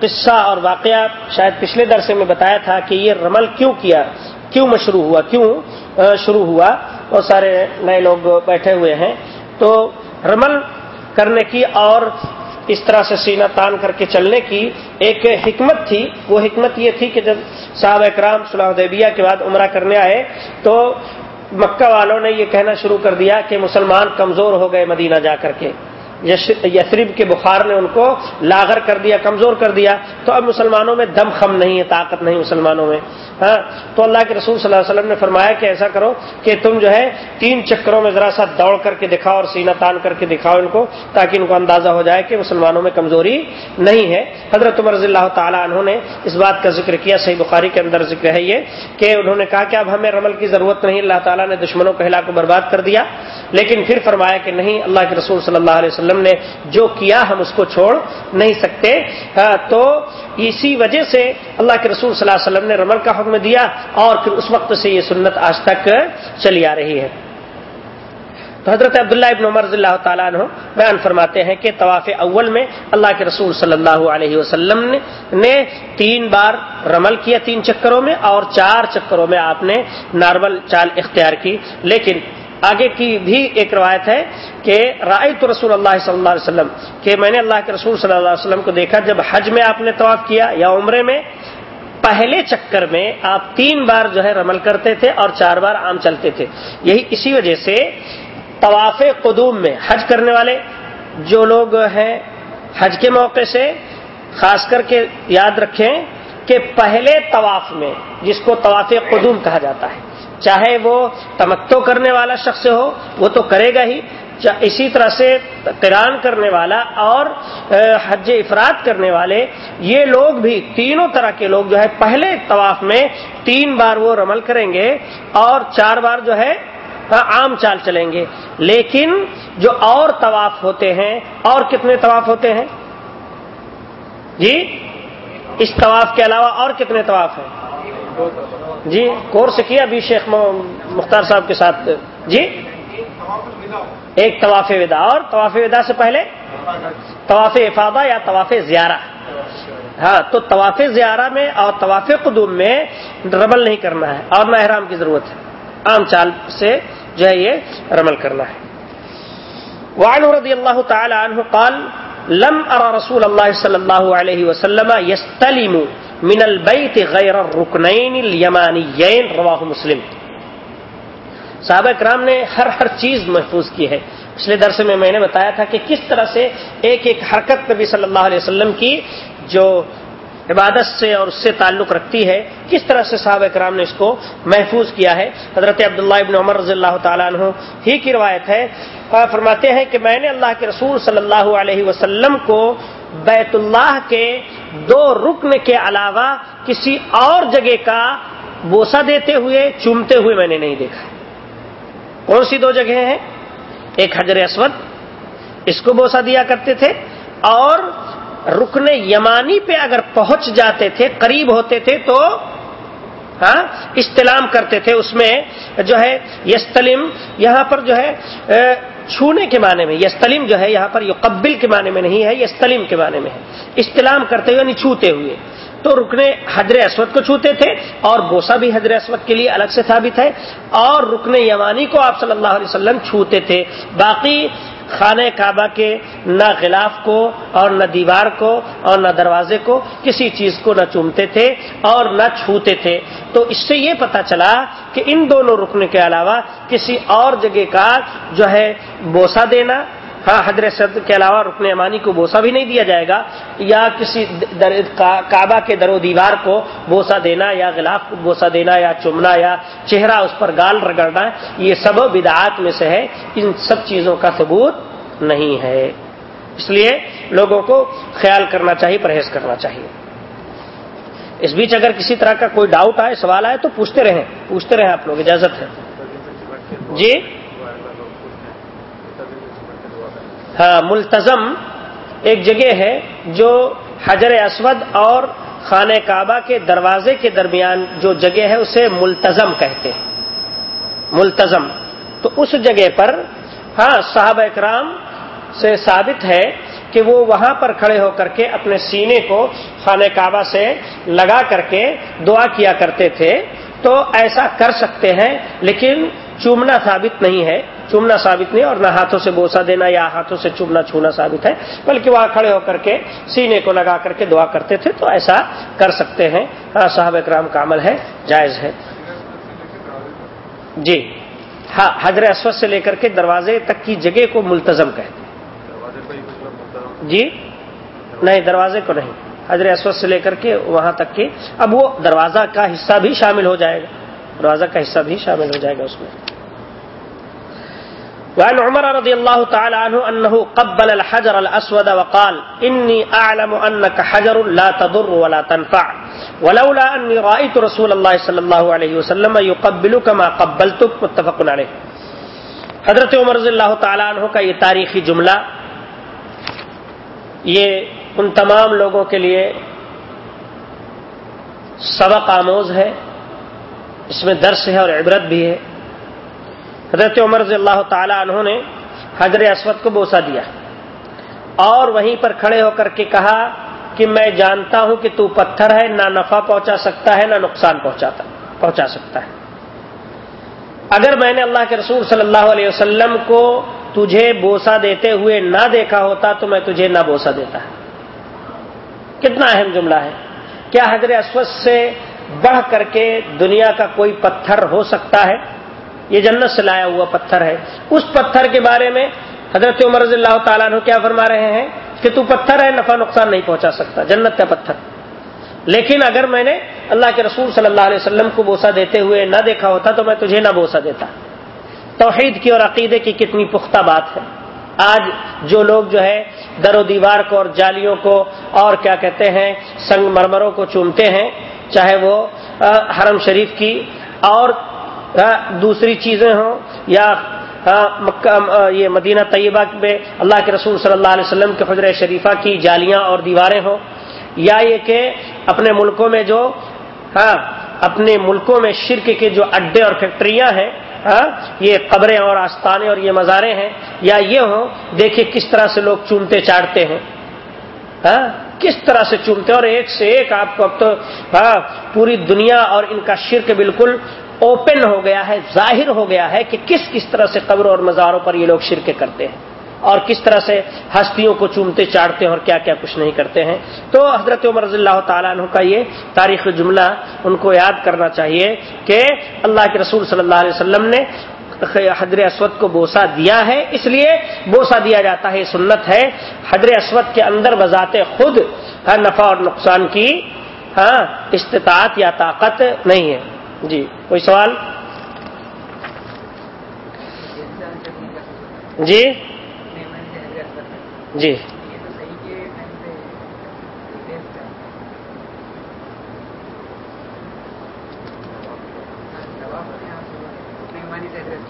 S1: قصہ اور واقعہ شاید پچھلے درسے میں بتایا تھا کہ یہ رمل کیوں کیا، کیوں مشروع ہوا، کیوں شروع ہوا۔ بہت سارے نئے لوگ بیٹھے ہوئے ہیں۔ تو رمل کرنے کی اور اس طرح سے سینہ تان کر کے چلنے کی ایک حکمت تھی۔ وہ حکمت یہ تھی کہ جب صاحب اکرام صلاح دیبیہ کے بعد عمرہ کرنے آئے، تو مکہ والوں نے یہ کہنا شروع کر دیا کہ مسلمان کمزور ہو گئے مدینہ جا کر کے۔ یسریب کے بخار نے ان کو لاغر کر دیا، کمزور کر دیا۔ تو اب مسلمانوں میں دم خم نہیں ہے، طاقت نہیں مسلمانوں میں۔ ہاں؟ تو اللہ کے رسول صلی اللہ علیہ وسلم نے فرمایا کہ ایسا کرو کہ تم جو ہے تین چکروں میں ذرا سا دوڑ کر کے دکھاؤ اور سینہ تان کر کے دکھاؤ ان کو، تاکہ ان کو اندازہ ہو جائے کہ مسلمانوں میں کمزوری نہیں ہے۔ حضرت عمر رضی اللہ تعالیٰ انہوں نے اس بات کا ذکر کیا، صحیح بخاری کے اندر ذکر ہے یہ کہ انہوں نے کہا کہ اب ہمیں رمل کی ضرورت نہیں، اللہ تعالیٰ نے دشمنوں کو ہلا کو برباد کر دیا۔ لیکن پھر فرمایا کہ نہیں، اللہ کے رسول صلی اللہ علیہ وسلم نے جو کیا ہم اس کو چھوڑ نہیں سکتے۔ ہاں، تو اسی وجہ سے اللہ کے رسول صلی اللہ علیہ وسلم نے رمل کا حکم دیا اور پھر اس وقت سے یہ سنت آج تک چلی آ رہی ہے۔ تو حضرت عبداللہ ابن عمر رضی اللہ تعالیٰ عنہ بیان فرماتے ہیں کہ طواف اول میں اللہ کے رسول صلی اللہ علیہ وسلم نے تین بار رمل کیا تین چکروں میں اور چار چکروں میں آپ نے نارمل چال اختیار کی۔ لیکن آگے کی بھی ایک روایت ہے کہ رائے تو رسول اللہ صلی اللہ علیہ وسلم، کہ میں نے اللہ کے رسول صلی اللہ علیہ وسلم کو دیکھا جب حج میں آپ نے طواف کیا یا عمرے میں، پہلے چکر میں آپ تین بار جو ہے رمل کرتے تھے اور چار بار عام چلتے تھے۔ یہی اسی وجہ سے طواف قدوم میں حج کرنے والے، جو لوگ ہیں حج کے موقع سے، خاص کر کے یاد رکھیں کہ پہلے طواف میں، جس کو طواف قدوم کہا جاتا ہے۔ چاہے وہ تمتو کرنے والا شخص ہو، وہ تو کرے گا ہی۔ اسی طرح سے کران کرنے والا اور حج افراد کرنے والے، یہ لوگ بھی تینوں طرح کے لوگ جو ہے، پہلے طواف میں تین بار وہ رمل کریں گے اور چار بار جو ہے عام چال چلیں گے۔ لیکن جو اور طواف ہوتے ہیں، اور کتنے طواف ہوتے ہیں؟ جی؟ اس طواف کے علاوہ اور کتنے طواف ہیں؟ جی کورس کیا بھی شیخ مختار صاحب کے ساتھ؟ جی؟ ایک طواف ودا اور طواف ودا سے پہلے طواف افادہ یا طواف زیارہ؟ ہاں تو طواف زیارہ میں اور طواف قدوم میں رمل نہیں کرنا ہے، اور نہ احرام کی ضرورت ہے۔ عام چال سے جو ہے یہ رمل کرنا ہے۔ وعن رضی اللہ تعالی عنہ قال، لم ارى رسول اللہ صلی اللہ علیہ وسلم يستلم من البيت غیر الركنين اليمانيين رواہ مسلم صحابہ کرام نے ہر ہر چیز محفوظ کی ہے پچھلے درس میں میں نے بتایا تھا کہ کس طرح سے ایک ایک حرکت نبی صلی اللہ علیہ وسلم کی جو عبادت سے اور اس سے تعلق رکھتی ہے کس طرح سے صحابہ کرام نے اس کو محفوظ کیا ہے حضرت عبداللہ ابن عمر رضی اللہ تعالیٰ عنہ ہی کی روایت ہے فرماتے ہیں کہ میں نے اللہ کے رسول صلی اللہ علیہ وسلم کو بیت اللہ کے دو رکن کے علاوہ کسی اور جگہ کا بوسا دیتے ہوئے، چومتے ہوئے میں نے نہیں دیکھا۔ کون سی دو جگہ ہیں؟ ایک حجر اسود، اس کو بوسا دیا کرتے تھے، اور رکن یمانی پہ اگر پہنچ جاتے تھے، قریب ہوتے تھے تو ہاں استلام کرتے تھے۔ اس میں جو ہے، یستلم، یہاں پر جو ہے چھونے کے معنی میں یستلم جو ہے، یہاں پر یہ قبل کے معنی میں نہیں ہے یستلم کے معنی میں ہے۔ استلام کرتے ہوئے یعنی چھوتے ہوئے۔ تو رکنے حضر اسود کو چھوتے تھے، اور بوسا بھی حضر اسود کے لیے الگ سے ثابت ہے۔ اور رکن یمانی کو آپ صلی اللہ علیہ وسلم چھوتے تھے۔ باقی خانہ کعبہ کے نہ غلاف کو اور نہ دیوار کو اور نہ دروازے کو کسی چیز کو نہ چومتے تھے اور نہ چھوتے تھے۔ تو اس سے یہ پتا چلا کہ ان دونوں رکن کے علاوہ کسی اور جگہ کا جو ہے بوسا دینا ہاں حضرت صد کے علاوہ رکن امانی کو بوسا بھی نہیں دیا جائے گا، یا کسی کعبہ کے در و دیوار کو بوسا دینا، یا غلاف کو بوسا دینا، یا چمنا، یا چہرہ اس پر گال رگڑنا، یہ سب بدعات میں سے ہے، ان سب چیزوں کا ثبوت نہیں ہے۔ اس لیے لوگوں کو خیال کرنا چاہیے، پرہیز کرنا چاہیے۔ اس بیچ اگر کسی طرح کا کوئی ڈاؤٹ آئے، سوال آئے، تو پوچھتے رہیں پوچھتے رہیں آپ لوگ، اجازت ہے۔ جی ہاں ہاں، ملتظم ایک جگہ ہے جو حجر اسود اور خانہ کعبہ کے دروازے کے درمیان جو جگہ ہے، اسے ملتظم کہتے ہیں۔ ملتظم تو اس جگہ پر ہاں صحابہ اکرام سے ثابت ہے کہ وہ وہاں پر کھڑے ہو کر کے اپنے سینے کو خانہ کعبہ سے لگا کر کے دعا کیا کرتے تھے۔ تو ایسا کر سکتے ہیں، لیکن چومنا ثابت نہیں ہے۔ چومنا ثابت نہیں اور نہ ہاتھوں سے بوسا دینا یا ہاتھوں سے چومنا چھونا ثابت ہے، بلکہ وہاں کھڑے ہو کر کے سینے کو لگا کر کے دعا کرتے تھے، تو ایسا کر سکتے ہیں۔ ہاں صاحب اکرام کا عمل ہے، جائز ہے۔ جی ہاں حضر اسود سے لے کر کے دروازے تک کی جگہ کو ملتظم کہتے ہیں۔ جی نہیں، دروازے کو نہیں۔ حضر اسود سے لے کر کے وہاں تک کے اب وہ دروازہ کا حصہ بھی شامل ہو جائے گا۔ دروازہ کا حصہ بھی شامل ہو جائے گا اس میں۔ وعن عمر رضي الله تعالى عنه أنه قبل الحجر الأسود وقال، إني أعلم أنك حجر لا تضر ولا تنفع. ولولا أني رأيت رسول الله صلى الله عليه وسلم يقبلك ما قبلتك. متفق عليه. حضرت عمر رضی اللہ تعالیٰ عنہ کا یہ تاریخی جملہ، یہ ان تمام لوگوں کے لیے سبق آموز ہے، اس میں درس ہے اور عبرت بھی ہے۔ حضرت عمر رضی اللہ تعالی عنہ نے حضر اسود کو بوسا دیا اور وہیں پر کھڑے ہو کر کے کہا کہ میں جانتا ہوں کہ تو پتھر ہے، نہ نفع پہنچا سکتا ہے، نہ نقصان پہنچاتا، پہنچا سکتا ہے۔ اگر میں نے اللہ کے رسول صلی اللہ علیہ وسلم کو تجھے بوسا دیتے ہوئے نہ دیکھا ہوتا تو میں تجھے نہ بوسا دیتا۔ کتنا اہم جملہ ہے۔ کیا حضر اسود سے بڑھ کر کے دنیا کا کوئی پتھر ہو سکتا ہے؟ یہ جنت سے لایا ہوا پتھر ہے۔ اس پتھر کے بارے میں حضرت عمر رضی اللہ تعالیٰ عنہ کیا فرما رہے ہیں کہ تو پتھر ہے، نفع نقصان نہیں پہنچا سکتا، جنت کا پتھر۔ لیکن اگر میں نے اللہ کے رسول صلی اللہ علیہ وسلم کو بوسا دیتے ہوئے نہ دیکھا ہوتا تو میں تجھے نہ بوسا دیتا۔ توحید کی اور عقیدے کی کتنی پختہ بات ہے۔ آج جو لوگ جو ہے در و دیوار کو اور جالیوں کو اور کیا کہتے ہیں، سنگ مرمروں کو چومتے ہیں، چاہے وہ حرم شریف کی اور ہاں، دوسری چیزیں ہوں، یا ہاں، یہ مدینہ طیبہ میں اللہ کے رسول صلی اللہ علیہ وسلم کے حضر شریفہ کی جالیاں اور دیواریں ہوں، یا یہ کہ اپنے ملکوں میں جو ہاں اپنے ملکوں میں شرک کے جو اڈے اور فیکٹریاں ہیں ہاں یہ قبریں اور آستانے اور یہ مزارے ہیں، یا یہ ہوں، دیکھیے کس طرح سے لوگ چومتے چاڑتے ہیں ہاں کس طرح سے چومتے اور ایک سے ایک آپ کو اب تو ہاں پوری دنیا اور ان کا شرک بالکل اوپن ہو گیا ہے، ظاہر ہو گیا ہے کہ کس کس طرح سے قبروں اور مزاروں پر یہ لوگ شرک کرتے ہیں اور کس طرح سے ہستیوں کو چومتے، چاڑتے ہیں اور کیا کیا کچھ نہیں کرتے ہیں۔ تو حضرت عمر رضی اللہ تعالیٰ عنہ کا یہ تاریخ جملہ ان کو یاد کرنا چاہیے کہ اللہ کے رسول صلی اللہ علیہ وسلم نے حضر اسود کو بوسا دیا ہے۔ اس لیے بوسا دیا جاتا ہے سنت ہے۔ حضر اسود کے اندر بذات خود ہر نفع اور نقصان کی ہاں استطاعت یا طاقت نہیں ہے۔ جی کوئی سوال؟ جی؟ جی۔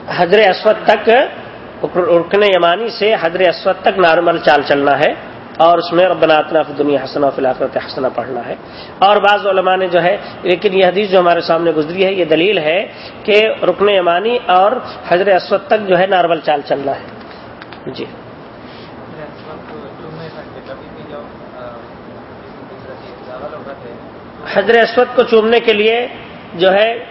S1: حضر اسود تک، رکن یمانی سے حضر اسود تک نارمل چال چلنا ہے۔ اور اس میں ربنا اتنا فی دنیا حسنا فی الآخرت حسنا پڑھنا ہے۔ اور بعض علماء نے جو ہے، لیکن یہ حدیث جو ہمارے سامنے گزری ہے، یہ دلیل ہے کہ رکن یمانی اور حضر اسود تک جو ہے نارمل چال چلنا ہے۔ جی۔ حضر اسود کو چومنے کے لیے جو ہے،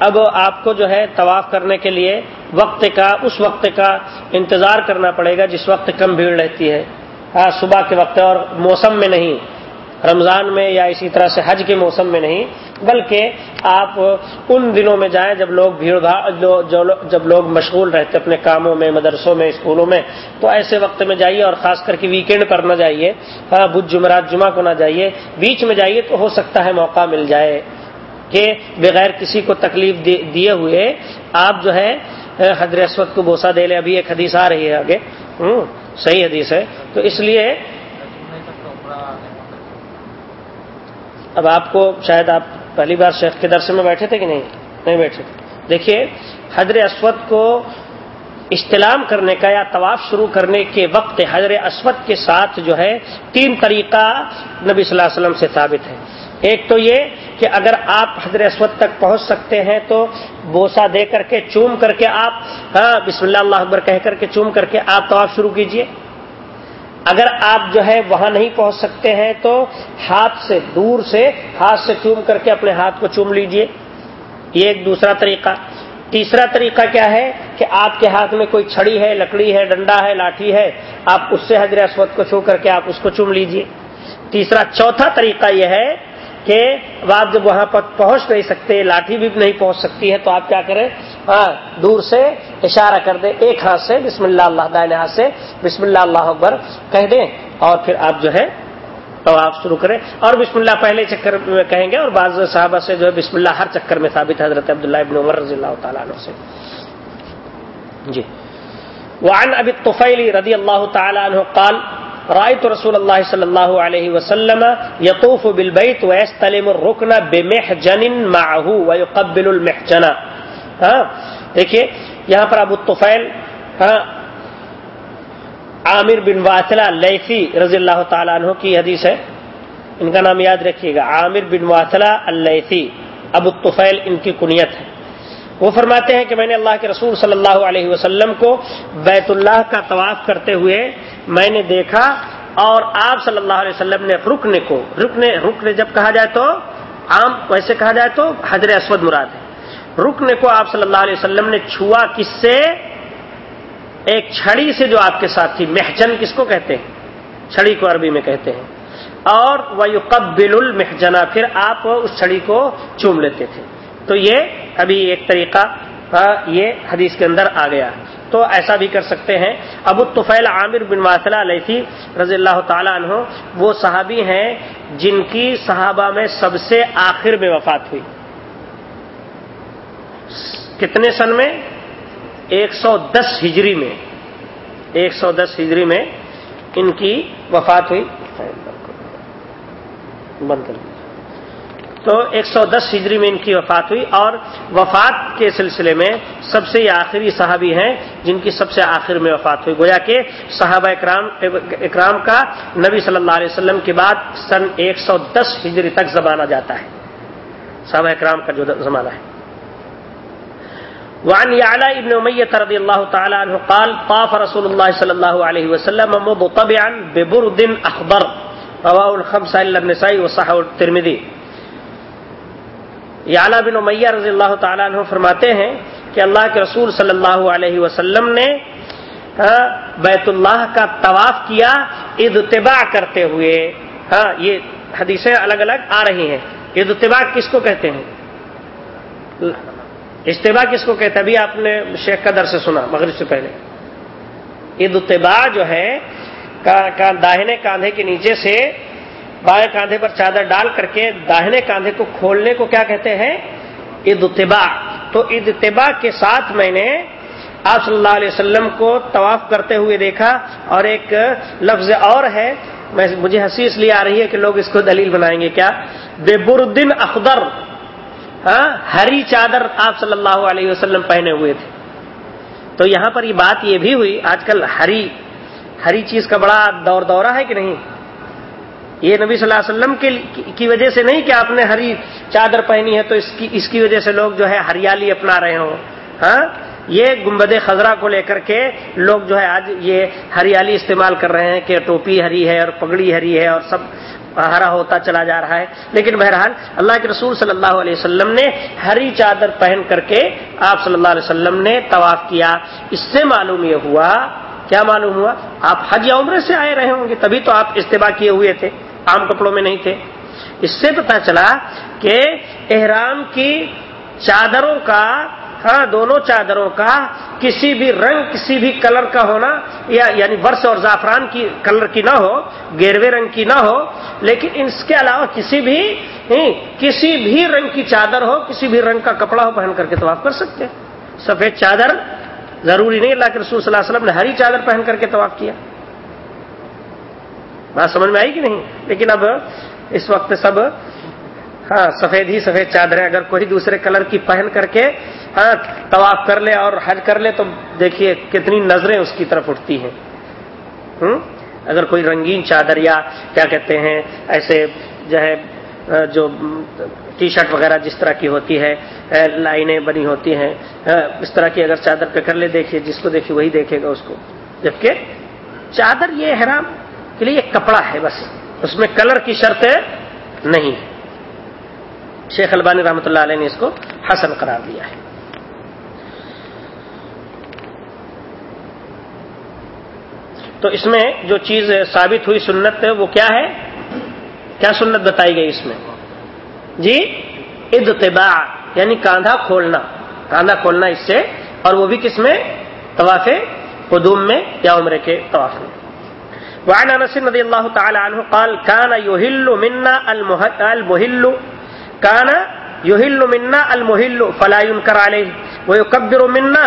S1: اب آپ کو جو ہے طواف کرنے کے لیے وقت کا، اس وقت کا انتظار کرنا پڑے گا جس وقت کم بھیڑ رہتی ہے۔ ہاں، صبح کے وقت اور موسم میں نہیں، رمضان میں یا اسی طرح سے حج کے موسم میں نہیں، بلکہ آپ ان دنوں میں جائیں جب لوگ بھیڑ بھاڑ جب لوگ مشغول رہتے اپنے کاموں میں، مدرسوں میں، اسکولوں میں، تو ایسے وقت میں جائیے اور خاص کر کے ویکینڈ پر نہ جائیے ہاں، بدھ جمعرات، جمعہ کو نہ جائیے، بیچ میں جائیے تو ہو سکتا ہے موقع مل جائے کہ بغیر کسی کو تکلیف دیے ہوئے آپ جو ہے ہاں، حضر اسود کو بوسا دے لیں، ابھی ایک حدیث آ رہی ہے آگے، ہوں صحیح حدیث ہے۔ تو اس لیے اب آپ کو شاید آپ پہلی بار شیخ کے درس میں بیٹھے تھے کہ نہیں؟ نہیں بیٹھے تھے۔ دیکھیے حضر اسود کو استلام کرنے کا یا طواف شروع کرنے کے وقت حضر اسود کے ساتھ جو ہے تین طریقہ نبی صلی اللہ علیہ وسلم سے ثابت ہے۔ ایک تو یہ کہ اگر آپ حضر اسود تک پہنچ سکتے ہیں تو بوسا دے کر کے چوم کر کے آپ ہاں بسم اللہ اللہ اکبر کہہ کر کے چوم کر کے آپ طواف شروع کیجیے۔ اگر آپ جو ہے وہاں نہیں پہنچ سکتے ہیں تو ہاتھ سے دور سے ہاتھ سے چوم کر کے اپنے ہاتھ کو چوم لیجیے۔ یہ ایک دوسرا طریقہ۔ تیسرا طریقہ کیا ہے کہ آپ کے ہاتھ میں کوئی چھڑی ہے، لکڑی ہے، ڈنڈا ہے، لاٹھی ہے، آپ اس سے حضر اسود کو چھو کر کے آپ اس کو چوم لیجیے۔ تیسرا، چوتھا طریقہ یہ ہے کہ آپ جب وہاں پر پہنچ نہیں سکتے، لاٹھی بھی نہیں پہنچ سکتی ہے، تو آپ کیا کریں؟ ہاں دور سے اشارہ کر دیں، ایک ہاتھ سے بسم اللہ اللہ دائیں ہاتھ سے بسم اللہ اللہ اکبر کہہ دیں اور پھر آپ جو ہے تو آپ شروع کریں۔ اور بسم اللہ پہلے چکر میں کہیں گے اور بعض صحابہ سے جو ہے بسم اللہ ہر چکر میں ثابت حضرت عبداللہ ابن عمر رضی اللہ تعالیٰ عنہ سے۔ جی۔ وعن ابی الطفیل رضی اللہ تعالیٰ عنہ قال رائت رسول اللہ صلی اللہ علیہ وسلم یطوف بالبیت ویستلم الرکن بمحجن معه ویقبل المحجن. ہاں دیکھیے، یہاں پر ابو الطفیل ہاں عامر بن واطلہ لیفی رضی اللہ تعالیٰ عنہ کی حدیث ہے۔ ان کا نام یاد رکھیے گا، عامر بن واطلہ اللیفی ابو الطفیل ان کی کنیت ہے۔ وہ فرماتے ہیں کہ میں نے اللہ کے رسول صلی اللہ علیہ وسلم کو بیت اللہ کا طواف کرتے ہوئے میں نے دیکھا اور آپ صلی اللہ علیہ وسلم نے رکنے کو رکنے رکنے جب کہا جائے تو عام ویسے کہا جائے تو حضر اسود مراد ہے۔ رکنے کو آپ صلی اللہ علیہ وسلم نے چھوا کس سے؟ ایک چھڑی سے جو آپ کے ساتھ تھی، محجن کس کو کہتے ہیں؟ چھڑی کو عربی میں کہتے ہیں۔ اور وہ قبل المحجنا پھر آپ اس چھڑی کو چوم لیتے تھے۔ تو یہ ابھی ایک طریقہ یہ حدیث کے اندر آ گیا۔ تو ایسا بھی کر سکتے ہیں۔ ابو طفیل عامر بن واصلہ علیہ رضی اللہ تعالیٰ عنہ، وہ صحابی ہیں جن کی صحابہ میں سب سے آخر میں وفات ہوئی۔ کتنے سن میں؟ ایک سو دس ہجری میں۔ ایک سو دس ہجری میں ان کی وفات ہوئی۔ بند کر تو ایک سو دس ہجری میں ان کی وفات ہوئی اور وفات کے سلسلے میں سب سے یہ آخری صحابی ہیں جن کی سب سے آخر میں وفات ہوئی۔ گویا کہ صحابہ اکرام اکرام کا نبی صلی اللہ علیہ وسلم کے بعد سن ایک سو دس ہجری تک زمانہ جاتا ہے۔ صحابہ اکرام کا جو زمانہ ہے۔ وعن يعلى ابن أمية رضي الله تعالى عنه قال، طاف رسول الله صلى الله عليه وسلم مضطبعا ببرد أخضر رواه الخمسة إلا النسائي وصحه الترمذي یعلا بن امیہ رضی اللہ تعالیٰ عنہ فرماتے ہیں کہ اللہ کے رسول صلی اللہ علیہ وسلم نے ہاں، بیت اللہ کا طواف کیا ادتباع کرتے ہوئے۔ ہاں یہ حدیثیں الگ الگ آ رہی ہیں۔ ادتباع کس کو کہتے ہیں؟ اجتباع کس کو کہتے ہیں؟ ابھی آپ نے شیخ کا در سے سنا، مغرب سے پہلے۔ ادتباع جو ہے داہنے کاندھے کے نیچے سے بائیں کاندھے پر چادر ڈال کر کے داہنے کاندھے کو کھولنے کو کیا کہتے ہیں؟ ادتباع۔ تو ادتباع کے ساتھ میں نے آپ صلی اللہ علیہ وسلم کو طواف کرتے ہوئے دیکھا اور ایک لفظ اور ہے۔ مجھے ہنسی اس لیے آ رہی ہے کہ لوگ اس کو دلیل بنائیں گے۔ کیا؟ بے بردن اخدر ہاں؟ ہری چادر آپ صلی اللہ علیہ وسلم پہنے ہوئے تھے۔ تو یہاں پر یہ بات یہ بھی ہوئی، آج کل ہری ہری چیز کا بڑا دور دورہ ہے کہ نہیں؟ یہ نبی صلی اللہ علیہ وسلم کی وجہ سے نہیں کہ آپ نے ہری چادر پہنی ہے تو اس کی اس کی وجہ سے لوگ جو ہے ہریالی اپنا رہے ہوں۔ ہاں؟ یہ گمبد خزرہ کو لے کر کے لوگ جو ہے آج یہ ہریالی استعمال کر رہے ہیں کہ ٹوپی ہری ہے اور پگڑی ہری ہے اور سب ہرا ہوتا چلا جا رہا ہے۔ لیکن بہرحال اللہ کے رسول صلی اللہ علیہ وسلم نے ہری چادر پہن کر کے آپ صلی اللہ علیہ وسلم نے طواف کیا۔ اس سے معلوم یہ ہوا، کیا معلوم ہوا؟ آپ حج یا عمرے سے آئے رہے ہوں گے، تبھی تو آپ استفاع کیے ہوئے تھے۔ عام کپڑوں میں نہیں تھے۔ اس سے پتا چلا کہ احرام کی چادروں کا ہاں دونوں چادروں کا کسی بھی رنگ، کسی بھی کلر کا ہونا، یا یعنی برس اور زعفران کی کلر کی نہ ہو، گیروے رنگ کی نہ ہو، لیکن اس کے علاوہ کسی بھی کسی بھی رنگ کی چادر ہو، کسی بھی رنگ کا کپڑا ہو، پہن کر کے تو آپ کر سکتے۔ سفید چادر ضروری نہیں، اللہ کے رسول صلی اللہ علیہ وسلم نے ہری چادر پہن کر کے طواف کیا۔ بات سمجھ میں آئی کہ نہیں؟ لیکن اب اس وقت سب ہاں سفید ہی سفید چادریں اگر کوئی دوسرے کلر کی پہن کر کے ہاں طواف کر لے اور حج کر لے، تو دیکھیے کتنی نظریں اس کی طرف اٹھتی ہیں۔ اگر کوئی رنگین چادر یا کیا کہتے ہیں، ایسے جو ہے، جو ٹی شرٹ وغیرہ جس طرح کی ہوتی ہے لائنیں بنی ہوتی ہیں ہاں، اس طرح کی اگر چادر پہ کر لے، دیکھیے، جس کو دیکھیے، وہی دیکھے گا اس کو۔ جبکہ چادر یہ حرام کے لیے ایک کپڑا ہے بس۔ اس میں کلر کی شرط نہیں۔ ہے شیخ البانی رحمۃ اللہ علیہ نے اس کو حسن قرار دیا ہے۔ تو اس میں جو چیز ثابت ہوئی سنت وہ کیا ہے؟ کیا سنت بتائی گئی اس میں؟ جی ادتباع یعنی کاندھا کھولنا۔ کاندھا کھولنا اس سے، اور وہ بھی کس میں؟ طواف قدوم میں یا عمرے کے طواف میں۔ وعن انس رضی اللہ تعالی عنہ قال كان يهل منا المهل كان يهل منا المهل فلا ينكر عليه ويكبر منا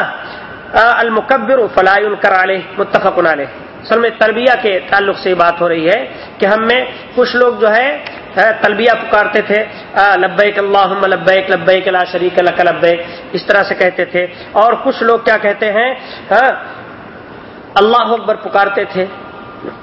S1: المكبر فلا ينكر عليه متفق عليه اصل میں تربیہ کے تعلق سے بات ہو رہی ہے کہ ہم میں کچھ لوگ جو ہے تلبیہ پکارتے تھے لبیک اللہ لبیک لبیک لا شریک لک لبیک، اس طرح سے کہتے تھے۔ اور کچھ لوگ کیا کہتے ہیں اللہ اکبر پکارتے تھے۔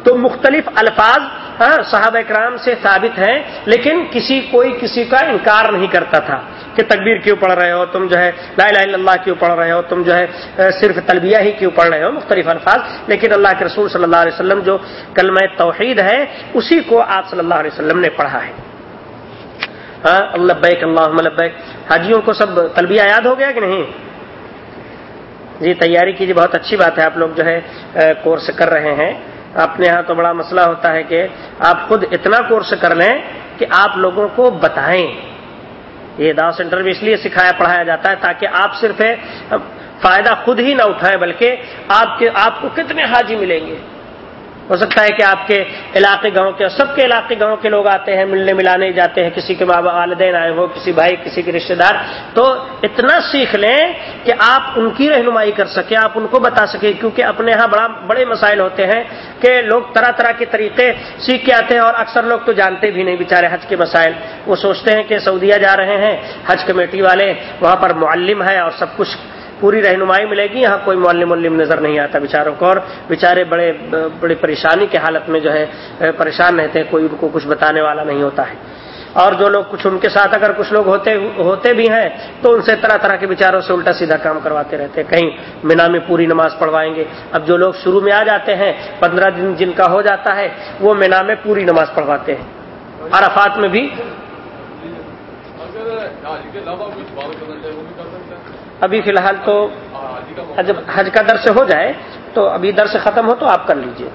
S1: تو مختلف الفاظ ہاں صحابہ اکرام سے ثابت ہیں، لیکن کسی کوئی کسی کا انکار نہیں کرتا تھا کہ تکبیر کیوں پڑھ رہے ہو، تم جو ہے لا الہ الا اللہ کیوں پڑھ رہے ہو، تم جو ہے صرف تلبیہ ہی کیوں پڑھ رہے ہو، مختلف الفاظ۔ لیکن اللہ کے رسول صلی اللہ علیہ وسلم جو کلمہ توحید ہے، اسی کو آپ صلی اللہ علیہ وسلم نے پڑھا ہے۔ ہاں اللہ اللہ حاجیوں کو سب تلبیہ یاد ہو گیا کہ نہیں؟ جی تیاری کیجیے، بہت اچھی بات ہے، آپ لوگ جو ہے کورس کر رہے ہیں۔ اپنے یہاں تو بڑا مسئلہ ہوتا ہے کہ آپ خود اتنا کورس کر لیں کہ آپ لوگوں کو بتائیں۔ یہ داؤ سینٹر بھی اس لیے سکھایا، پڑھایا جاتا ہے تاکہ آپ صرف فائدہ خود ہی نہ اٹھائیں، بلکہ آپ کے، آپ کو کتنے حاجی ملیں گے۔ ہو سکتا ہے کہ آپ کے علاقے گاؤں کے سب کے علاقے گاؤں کے لوگ آتے ہیں، ملنے ملانے جاتے ہیں، کسی کے بابا والدین آئے ہو کسی بھائی، کسی کے رشتے دار۔ تو اتنا سیکھ لیں کہ آپ ان کی رہنمائی کر سکیں، آپ ان کو بتا سکیں۔ کیونکہ اپنے ہاں بڑا، بڑے مسائل ہوتے ہیں کہ لوگ طرح طرح کے طریقے سیکھ کے آتے ہیں اور اکثر لوگ تو جانتے بھی نہیں بیچارے حج کے مسائل۔ وہ سوچتے ہیں کہ سعودیہ جا رہے ہیں، حج کمیٹی والے وہاں پر معلم ہے اور سب کچھ پوری رہنمائی ملے گی، یہاں کوئی معلم ملم نظر نہیں آتا بیچاروں کو، اور بیچارے بڑے، بڑی پریشانی کے حالت میں جو ہے، پریشان رہتے ہیں، کوئی ان کو کچھ بتانے والا نہیں ہوتا ہے۔ اور جو لوگ کچھ ان کے ساتھ اگر کچھ لوگ ہوتے ہوتے بھی ہیں، تو ان سے طرح طرح کے بیچاروں سے الٹا سیدھا کام کرواتے رہتے ہیں۔ کہیں مینا میں پوری نماز پڑھوائیں گے۔ اب جو لوگ شروع میں آ جاتے ہیں، پندرہ دن جن کا ہو جاتا ہے، وہ مینا میں پوری نماز پڑھواتے ہیں۔ عرفات میں بھی۔ ابھی فی الحال تو جب حج کا درس ہو جائے تو ابھی درس ختم ہو تو آپ کر لیجیے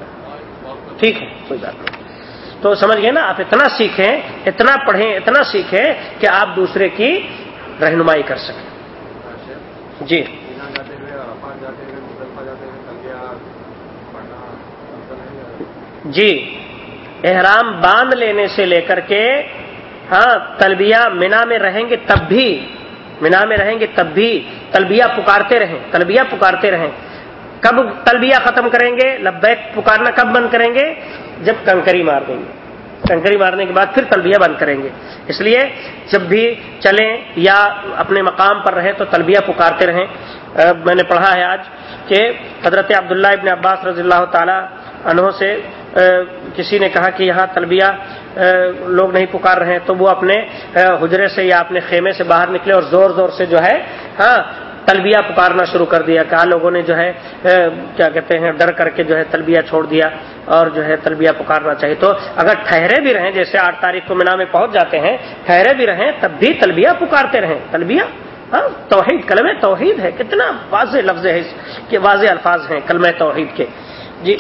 S1: ٹھیک ہے، کوئی بات نہیں۔ تو سمجھ گئے نا؟ آپ اتنا سیکھیں، اتنا پڑھیں، اتنا سیکھیں کہ آپ دوسرے کی رہنمائی کر سکیں۔ جی۔ جی۔ احرام باندھ لینے سے لے کر کے ہاں تلبیہ مینا میں رہیں گے تب بھی مینا میں رہیں گے تب بھی تلبیہ پکارتے رہیں، تلبیہ پکارتے رہیں۔ کب تلبیہ ختم کریں گے؟ لبیک پکارنا کب بند کریں گے؟ جب کنکری مار دیں گے۔ کنکری مارنے کے بعد پھر تلبیہ بند کریں گے۔ اس لیے جب بھی چلیں یا اپنے مقام پر رہیں تو تلبیہ پکارتے رہیں۔ میں نے پڑھا ہے آج کہ حضرت عبداللہ ابن عباس رضی اللہ تعالی عنہ سے کسی نے کہا کہ یہاں تلبیہ لوگ نہیں پکار رہے ہیں، تو وہ اپنے حجرے سے یا اپنے خیمے سے باہر نکلے اور زور زور سے جو ہے ہاں تلبیہ پکارنا شروع کر دیا۔ کہا لوگوں نے جو ہے کیا کہتے ہیں، ڈر کر کے جو ہے تلبیہ چھوڑ دیا اور جو ہے تلبیہ پکارنا چاہیے۔ تو اگر ٹھہرے بھی رہیں، جیسے آٹھ تاریخ کو مینا میں پہنچ جاتے ہیں، ٹھہرے بھی رہیں، تب بھی تلبیہ پکارتے رہیں۔ تلبیہ؟ ہاں توحید کلم توحید ہے۔ کتنا واضح لفظ ہے کہ واضح الفاظ ہیں کلم توحید کے۔ جی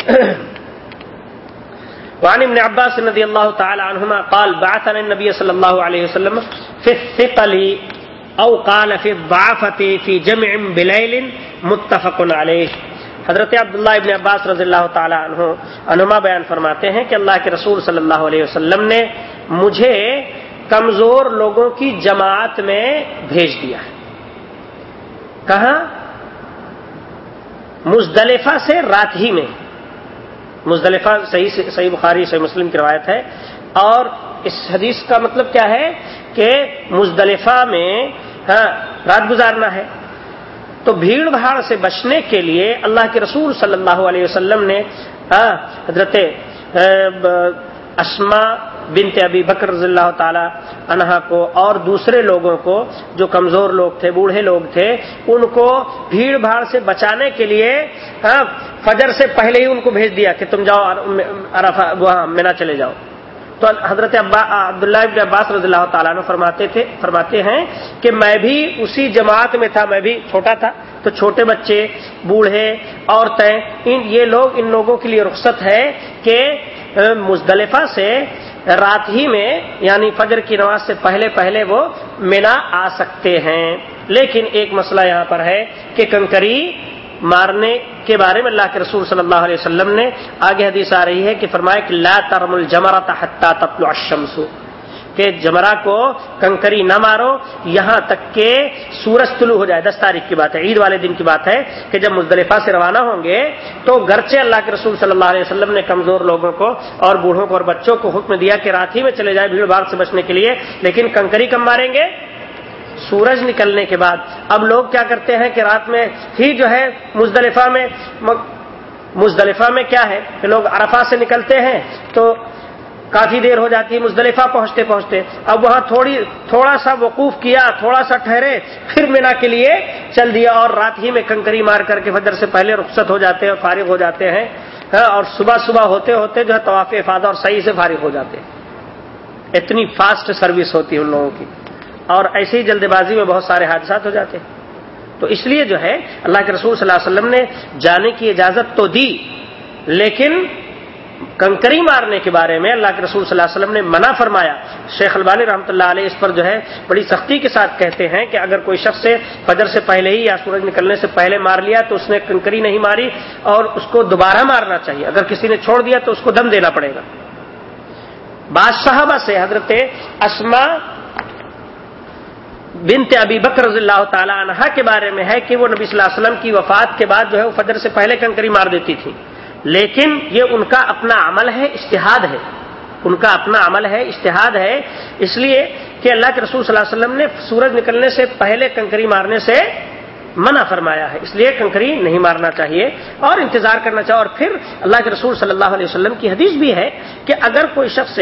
S1: وعن ابن عباس رضي الله تعالى عنهما قال، بعثنا النبي صلى الله عليه وسلم في الثقل او قال في الضعفة في جمع بليل متفق عليه حضرت عبداللہ ابن عباس رضی اللہ تعالی عنہ عنما بیان فرماتے ہیں کہ اللہ کے رسول صلی اللہ علیہ وسلم نے مجھے کمزور لوگوں کی جماعت میں بھیج دیا۔ کہاں؟ مزدلفہ سے رات ہی میں۔ مزدلفہ صحیح صحیح بخاری، صحیح مسلم کی روایت ہے۔ اور اس حدیث کا مطلب کیا ہے کہ مزدلفہ میں ہاں رات گزارنا ہے۔ تو بھیڑ بھاڑ سے بچنے کے لیے اللہ کے رسول صلی اللہ علیہ وسلم نے ہاں حضرت اسما بنت ابی بکر رضی اللہ تعالی عنہا کو اور دوسرے لوگوں کو جو کمزور لوگ تھے، بوڑھے لوگ تھے، ان کو بھیڑ بھاڑ سے بچانے کے لیے ہاں، فجر سے پہلے ہی ان کو بھیج دیا کہ تم جاؤ وہاں مینا چلے جاؤ۔ تو حضرت عبداللہ ابن عباس رضی اللہ تعالیٰ نے فرماتے تھے، فرماتے ہیں کہ میں بھی اسی جماعت میں تھا، میں بھی چھوٹا تھا، تو چھوٹے بچے، بوڑھے، عورتیں، ان یہ لوگ ان لوگوں کے لیے رخصت ہے کہ مزدلفہ سے رات ہی میں یعنی فجر کی نماز سے پہلے پہلے وہ مینا آ سکتے ہیں۔ لیکن ایک مسئلہ یہاں پر ہے کہ کنکری مارنے کے بارے میں اللہ کے رسول صلی اللہ علیہ وسلم نے، آگے حدیث آ رہی ہے کہ فرمایا کہ لا ترم الجمرا حتى تطلع الشمس۔ کہ جمرا کو کنکری نہ مارو، یہاں تک کہ سورج طلوع ہو جائے۔ دس تاریخ کی بات ہے، عید والے دن کی بات ہے کہ جب مزدلفہ سے روانہ ہوں گے تو گرچہ اللہ کے رسول صلی اللہ علیہ وسلم نے کمزور لوگوں کو اور بوڑھوں کو اور بچوں کو حکم دیا کہ رات ہی میں چلے جائے بھیڑ بھاڑ سے بچنے کے لیے، لیکن کنکری کم ماریں گے؟ سورج نکلنے کے بعد۔ اب لوگ کیا کرتے ہیں کہ رات میں ہی جو ہے مزدلفہ میں مزدلفہ میں کیا ہے کہ لوگ عرفہ سے نکلتے ہیں تو کافی دیر ہو جاتی ہے مزدلفہ پہنچتے پہنچتے۔ اب وہاں تھوڑی، تھوڑا سا وقوف کیا، تھوڑا سا ٹھہرے، پھر مینا کے لیے چل دیا اور رات ہی میں کنکری مار کر کے فجر سے پہلے رخصت ہو جاتے ہیں فارغ ہو جاتے ہیں۔ ہاں، اور صبح صبح ہوتے ہوتے جو ہے طواف افادہ اور صحیح سے فارغ ہو جاتے۔ ہیں اتنی فاسٹ سروس ہوتی ہے ان لوگوں کی۔ اور ایسی ہی جلد بازی میں بہت سارے حادثات ہو جاتے۔ ہیں تو اس لیے جو ہے، اللہ کے رسول صلی اللہ علیہ وسلم نے جانے کی اجازت تو دی، لیکن کنکری مارنے کے بارے میں اللہ کے رسول صلی اللہ علیہ وسلم نے منع فرمایا۔ شیخ البانی رحمۃ اللہ علیہ اس پر جو ہے بڑی سختی کے ساتھ کہتے ہیں کہ اگر کوئی شخص سے فجر سے پہلے ہی یا سورج نکلنے سے پہلے مار لیا تو اس نے کنکری نہیں ماری اور اس کو دوبارہ مارنا چاہیے۔ اگر کسی نے چھوڑ دیا تو اس کو دم دینا پڑے گا۔ بادشاہ سے حضرت اسما بنت ابی بکر رضی اللہ تعالی عنہ کے بارے میں ہے کہ وہ نبی صلی اللہ علیہ وسلم کی وفات کے بعد جو ہے وہ فجر سے پہلے کنکری مار دیتی تھی۔ لیکن یہ ان کا اپنا عمل ہے اشتہاد ہے۔ ان کا اپنا عمل ہے اشتہاد ہے۔ اس لیے کہ اللہ کے رسول صلی اللہ علیہ وسلم نے سورج نکلنے سے پہلے کنکری مارنے سے منع فرمایا ہے۔ اس لیے کنکری نہیں مارنا چاہیے اور انتظار کرنا چاہیے۔ اور پھر اللہ کے رسول صلی اللہ علیہ وسلم کی حدیث بھی ہے کہ اگر کوئی شخص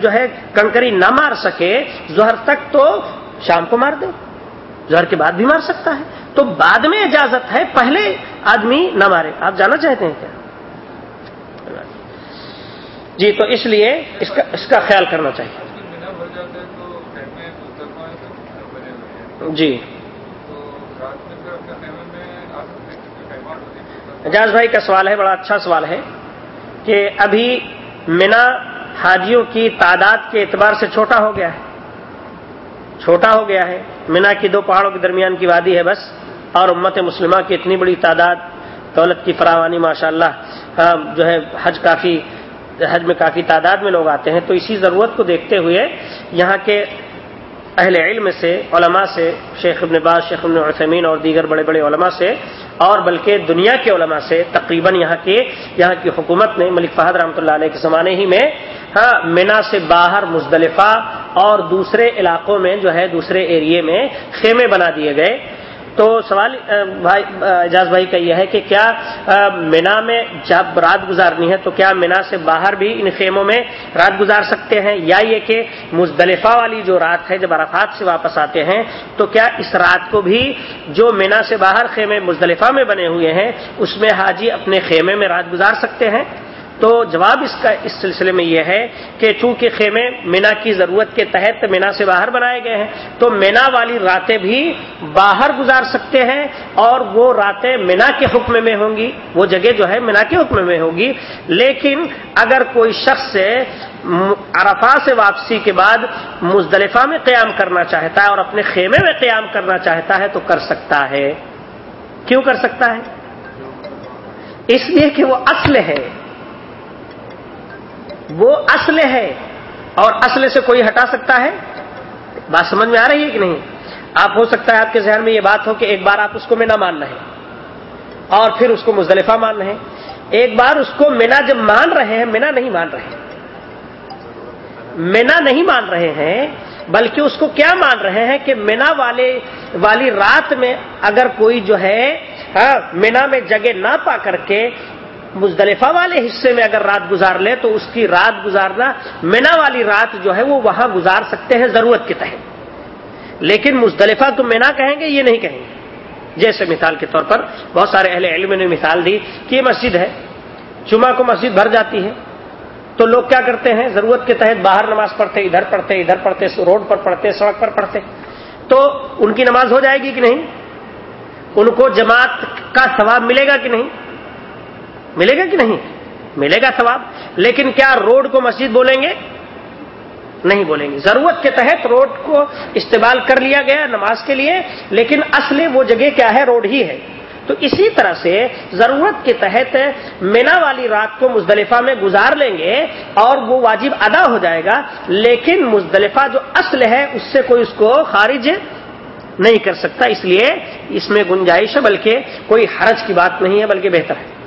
S1: جو ہے، کنکری نہ مار سکے، ظہر تک تو شام کو مار دے۔ ظہر کے بعد بھی مار سکتا ہے۔ تو بعد میں اجازت ہے، پہلے آدمی نہ مارے۔ آپ جانا چاہتے ہیں کیا؟ جی تو اس لیے اس کا اس کا خیال کرنا چاہیے۔ جی۔ اجاز بھائی کا سوال ہے، بڑا اچھا سوال ہے کہ ابھی مینا حاجیوں کی تعداد کے اعتبار سے چھوٹا ہو گیا ہے۔ چھوٹا ہو گیا ہے۔ مینا کی دو پہاڑوں کے درمیان کی وادی ہے بس، اور امت مسلمہ کی اتنی بڑی تعداد، دولت کی فراوانی ماشاء اللہ ہاں، جو ہے، حج کافی حج میں کافی تعداد میں لوگ آتے ہیں، تو اسی ضرورت کو دیکھتے ہوئے یہاں کے اہل علم سے، علماء سے، شیخ ابن باز، شیخ ابن عثمین اور دیگر بڑے بڑے علماء سے اور بلکہ دنیا کے علماء سے تقریباً یہاں کے، یہاں کی حکومت نے، ملک فہد رحمۃ اللہ علیہ کے زمانے ہی میں ہاں مینا سے باہر مزدلفہ اور دوسرے علاقوں میں جو ہے، دوسرے ایریے میں خیمے بنا دیے گئے۔ تو سوال بھائی اعجاز بھائی کا یہ ہے کہ کیا مینا میں جب رات گزارنی ہے تو کیا مینا سے باہر بھی ان خیموں میں رات گزار سکتے ہیں؟ یا یہ کہ مزدلفہ والی جو رات ہے، جب عرفات سے واپس آتے ہیں، تو کیا اس رات کو بھی جو مینا سے باہر خیمے مزدلفہ میں بنے ہوئے ہیں، اس میں حاجی اپنے خیمے میں رات گزار سکتے ہیں؟ تو جواب اس کا اس سلسلے میں یہ ہے کہ چونکہ خیمے مینا کی ضرورت کے تحت مینا سے باہر بنائے گئے ہیں، تو مینا والی راتیں بھی باہر گزار سکتے ہیں اور وہ راتیں مینا کے حکم میں ہوں گی، وہ جگہ جو ہے مینا کے حکم میں ہوگی۔ لیکن اگر کوئی شخص سے عرفا سے واپسی کے بعد مزدلفہ میں قیام کرنا چاہتا ہے اور اپنے خیمے میں قیام کرنا چاہتا ہے تو کر سکتا ہے۔ کیوں کر سکتا ہے؟ اس لیے کہ وہ اصل ہے۔ وہ اصل ہے اور اصل سے کوئی ہٹا سکتا ہے؟ بات سمجھ میں آ رہی ہے کہ نہیں؟ آپ ہو سکتا ہے آپ کے ذہن میں یہ بات ہو کہ ایک بار آپ اس کو مینا مان رہے ہیں اور پھر اس کو مزدلفہ مان رہے ہیں۔ ایک بار اس کو مینا جب مان رہے ہیں، مینا نہیں مان رہے ہیں۔ مینا نہیں مان رہے ہیں، بلکہ اس کو کیا مان رہے ہیں کہ مینا والے، والی رات میں اگر کوئی جو ہے ہاں، مینا میں جگہ نہ پا کر کے مزدلفہ والے حصے میں اگر رات گزار لے تو اس کی رات گزارنا مینا والی رات جو ہے وہ وہاں گزار سکتے ہیں ضرورت کے تحت۔ لیکن مزدلفہ تو مینا کہیں گے یہ نہیں کہیں گے۔ جیسے مثال کے طور پر بہت سارے اہل علم نے مثال دی کہ یہ مسجد ہے، جمعہ کو مسجد بھر جاتی ہے۔ تو لوگ کیا کرتے ہیں؟ ضرورت کے تحت باہر نماز پڑھتے، ادھر پڑھتے ادھر پڑھتے، روڈ پر پڑھتے، سڑک پر پڑھتے۔ تو ان کی نماز ہو جائے گی کہ نہیں؟ ان کو جماعت کا ثواب ملے گا کہ نہیں؟ ملے گا کہ نہیں؟ ملے گا ثواب. لیکن کیا روڈ کو مسجد بولیں گے؟ نہیں بولیں گے. ضرورت کے تحت روڈ کو استعمال کر لیا گیا نماز کے لیے، لیکن اصل وہ جگہ کیا ہے؟ روڈ ہی ہے. تو اسی طرح سے ضرورت کے تحت مینا والی رات کو مزدلفہ میں گزار لیں گے اور وہ واجب ادا ہو جائے گا، لیکن مزدلفہ جو اصل ہے، اس سے کوئی اس کو خارج نہیں کر سکتا. اس لیے اس میں گنجائش ہے، بلکہ کوئی حرج کی بات نہیں ہے، بلکہ بہتر ہے۔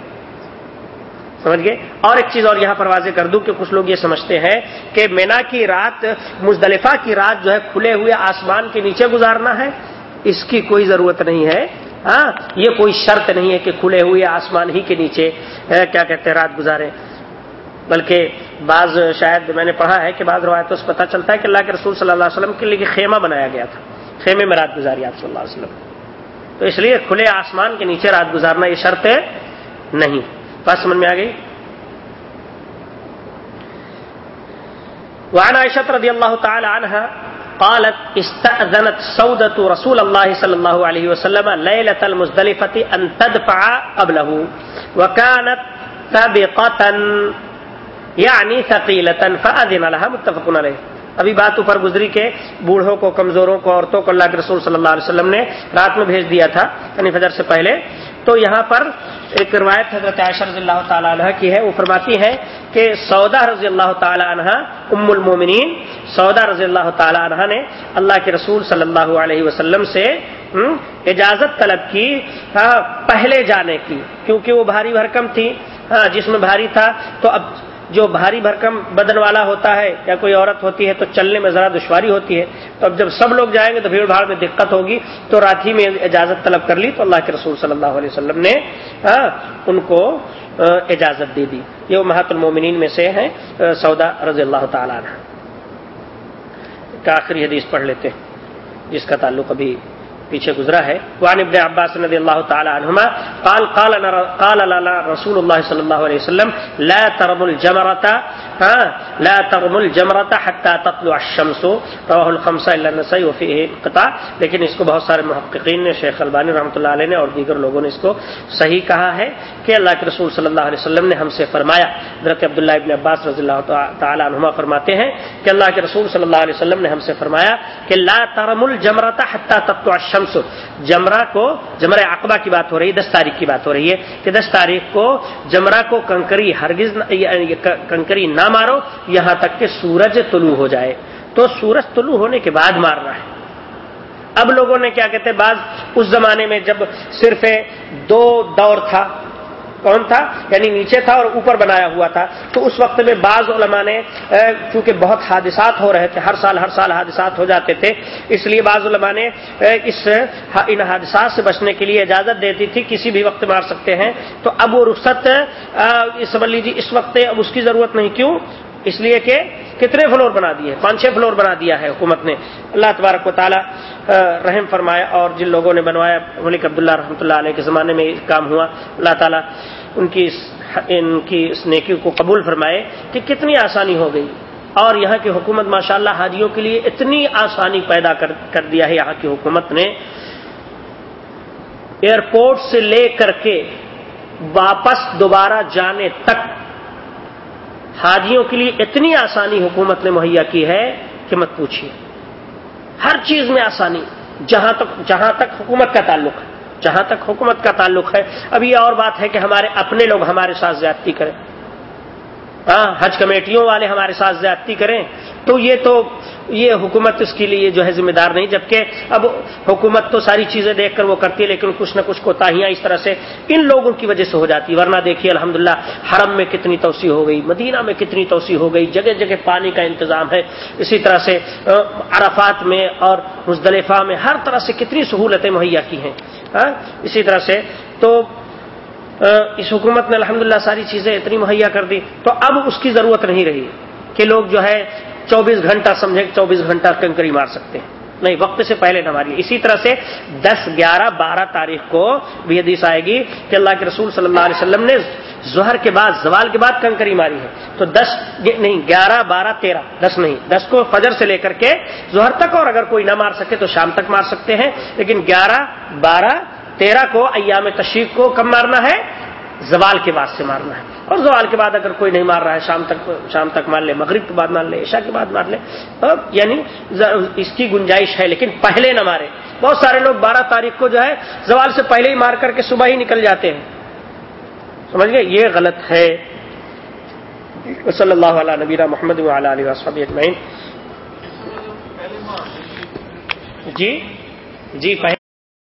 S1: سمجھ گئے؟ اور ایک چیز اور یہاں پر واضح کر دوں کہ کچھ لوگ یہ سمجھتے ہیں کہ مینا کی رات، مزدلفہ کی رات جو ہے کھلے ہوئے آسمان کے نیچے گزارنا ہے۔ اس کی کوئی ضرورت نہیں ہے۔ ہاں یہ کوئی شرط نہیں ہے کہ کھلے ہوئے آسمان ہی کے نیچے کیا کہتے ہیں، رات گزارے۔ بلکہ بعض، شاید میں نے پڑھا ہے کہ بعض روایتوں سے پتا چلتا ہے کہ اللہ کے رسول صلی اللہ علیہ وسلم کے لیے خیمہ بنایا گیا تھا۔ خیمے میں رات گزاری، آپ صلی اللہ علیہ وسلم۔ تو اس لیے کھلے آسمان کے نیچے رات گزارنا یہ شرط ہے نہیں۔ بات سمجھ میں آ گئی؟ وعن عائشة رضي الله تعالى عنها قالت استأذنت سودة رسول الله صلى الله عليه وسلم ليلة المزدلفة أن تدفع قبله وكانت سابقة یعنی ثقیلتن فاذن لها متفق علیہ۔ ابھی بات اوپر گزری کے بوڑھوں کو، کمزوروں کو، عورتوں کو اللہ کے رسول صلی اللہ علیہ وسلم نے رات میں بھیج دیا تھا یعنی فجر سے پہلے۔ تو یہاں پر ایک روایت حضرت عائشہ رضی اللہ تعالیٰ عنہ کی ہے۔ وہ فرماتی ہے کہ سودا رضی اللہ تعالیٰ عنہ، ام المومنین سودا رضی اللہ تعالیٰ عنہ نے اللہ کے رسول صلی اللہ علیہ وسلم سے اجازت طلب کی ہاں، پہلے جانے کی، کیونکہ وہ بھاری بھرکم تھی۔ ہاں جس میں بھاری تھا، تو اب جو بھاری بھرکم بدن والا ہوتا ہے یا کوئی عورت ہوتی ہے تو چلنے میں ذرا دشواری ہوتی ہے، تو اب جب سب لوگ جائیں گے تو بھیڑ بھاڑ میں دقت ہوگی۔ تو راتھی میں اجازت طلب کر لی تو اللہ کے رسول صلی اللہ علیہ وسلم نے ان کو اجازت دے دی۔ یہ وہ محت المومنین میں سے ہیں سودا رضی اللہ تعالیٰ کا آخری حدیث پڑھ لیتے ہیں، جس کا تعلق ابھی پیچھے گزرا ہے۔ وعن ابن عباس رضی اللہ تعالی عنہما قال قال قال لنا رسول اللہ صلی اللہ علیہ وسلم، لا ترم الجمرة لا ترم الجمرة حتى تطلع الشمس، رواه الخمسة الا النسائی وفيه انقطاع لیکن اس کو بہت سارے محققین نے، شیخ البانی رحمۃ اللہ علیہ نے اور دیگر لوگوں نے اس کو صحیح کہا ہے کہ اللہ کے رسول صلی اللہ علیہ وسلم نے ہم سے فرمایا۔ حضرت عبداللہ ابن عباس رضی اللہ تعالی عنہما فرماتے ہیں کہ اللہ کے رسول صلی اللہ علیہ وسلم نے ہم سے فرمایا کہ لا ترم الجمرة حتى تطلع الشمس۔ شمس جمرہ کو، جمرہ عقبہ کی بات ہو رہی ہے، دس تاریخ کی بات ہو رہی ہے کہ دس تاریخ کو جمرہ کو کنکری ہرگز یعنی کنکری نہ مارو، یہاں تک کہ سورج طلوع ہو جائے۔ تو سورج طلوع ہونے کے بعد مارنا ہے۔ اب لوگوں نے کیا کہتے بعض اس زمانے میں جب صرف دو دور تھا کون تھا؟ یعنی نیچے تھا اور اوپر بنایا ہوا تھا۔ تو اس وقت میں بعض علماء نے چونکہ بہت حادثات ہو رہے تھے، ہر سال ہر سال حادثات ہو جاتے تھے، اس لیے بعض علماء نے اس ان حادثات سے بچنے کے لیے اجازت دیتی تھی، کسی بھی وقت مار سکتے ہیں۔ تو اب وہ رخصت سمجھ لیجیے اس وقت اب اس کی ضرورت نہیں۔ کیوں؟ اس لیے کہ کتنے فلور بنا دیے پانچ چھ فلور بنا دیا ہے حکومت نے۔ اللہ تبارک و تعالیٰ رحم فرمایا اور جن لوگوں نے بنوایا، ملک عبداللہ رحمۃ اللہ علیہ کے زمانے میں کام ہوا۔ اللہ تعالیٰ ان کی ان کی اس نیکی کو قبول فرمائے کہ کتنی آسانی ہو گئی۔ اور یہاں کی حکومت ماشاء اللہ حاجیوں کے لیے اتنی آسانی پیدا کر دیا ہے یہاں کی حکومت نے۔ ایئرپورٹ سے لے کر کے واپس دوبارہ جانے تک حاجیوں کے لیے اتنی آسانی حکومت نے مہیا کی ہے کہ مت پوچھیے۔ ہر چیز میں آسانی، جہاں تک جہاں تک حکومت کا تعلق ہے، جہاں تک حکومت کا تعلق ہے۔ اب یہ اور بات ہے کہ ہمارے اپنے لوگ ہمارے ساتھ زیادتی کریں۔ ہاں حج کمیٹیوں والے ہمارے ساتھ زیادتی کریں۔ تو یہ تو یہ حکومت اس کے لیے جو ہے ذمہ دار نہیں، جبکہ اب حکومت تو ساری چیزیں دیکھ کر وہ کرتی ہے، لیکن کچھ نہ کچھ کوتاہیاں اس طرح سے ان لوگوں کی وجہ سے ہو جاتی۔ ورنہ دیکھیے، الحمدللہ، حرم میں کتنی توسیع ہو گئی، مدینہ میں کتنی توسیع ہو گئی جگہ جگہ پانی کا انتظام ہے۔ اسی طرح سے عرفات میں اور مزدلفہ میں ہر طرح سے کتنی سہولتیں مہیا کی ہیں۔ ہاں، اسی طرح سے تو اس حکومت نے الحمدللہ ساری چیزیں اتنی مہیا کر دی۔ تو اب اس کی ضرورت نہیں رہی کہ لوگ جو ہے چوبیس گھنٹہ سمجھے چوبیس گھنٹہ کنکری مار سکتے ہیں۔ نہیں، وقت سے پہلے نہ ماری اسی طرح سے دس، گیارہ، بارہ تاریخ کو بھی حدیث آئے گی کہ اللہ کے رسول صلی اللہ علیہ وسلم نے ظہر کے بعد، زوال کے بعد کنکری ماری ہے۔ تو دس نہیں، گیارہ، بارہ، تیرہ، دس نہیں۔ دس کو فجر سے لے کر کے ظہر تک، اور اگر کوئی نہ مار سکے تو شام تک مار سکتے ہیں۔ لیکن گیارہ، بارہ، تیرہ کو ایام تشریف کو کب مارنا ہے؟ زوال کے بعد سے مارنا ہے۔ اور زوال کے بعد اگر کوئی نہیں مار رہا ہے، شام تک شام تک مار لے، مغرب کے بعد مار لے، عشاء کے بعد مار لے یعنی اس کی گنجائش ہے، لیکن پہلے نہ مارے۔ بہت سارے لوگ بارہ تاریخ کو جو ہے، زوال سے پہلے ہی مار کر کے صبح ہی نکل جاتے ہیں۔ سمجھ گئے؟ یہ غلط ہے۔ صلی اللہ علیہ نبیرہ محمد علیہ وسلم اجمعین۔ جی؟ جی پہلے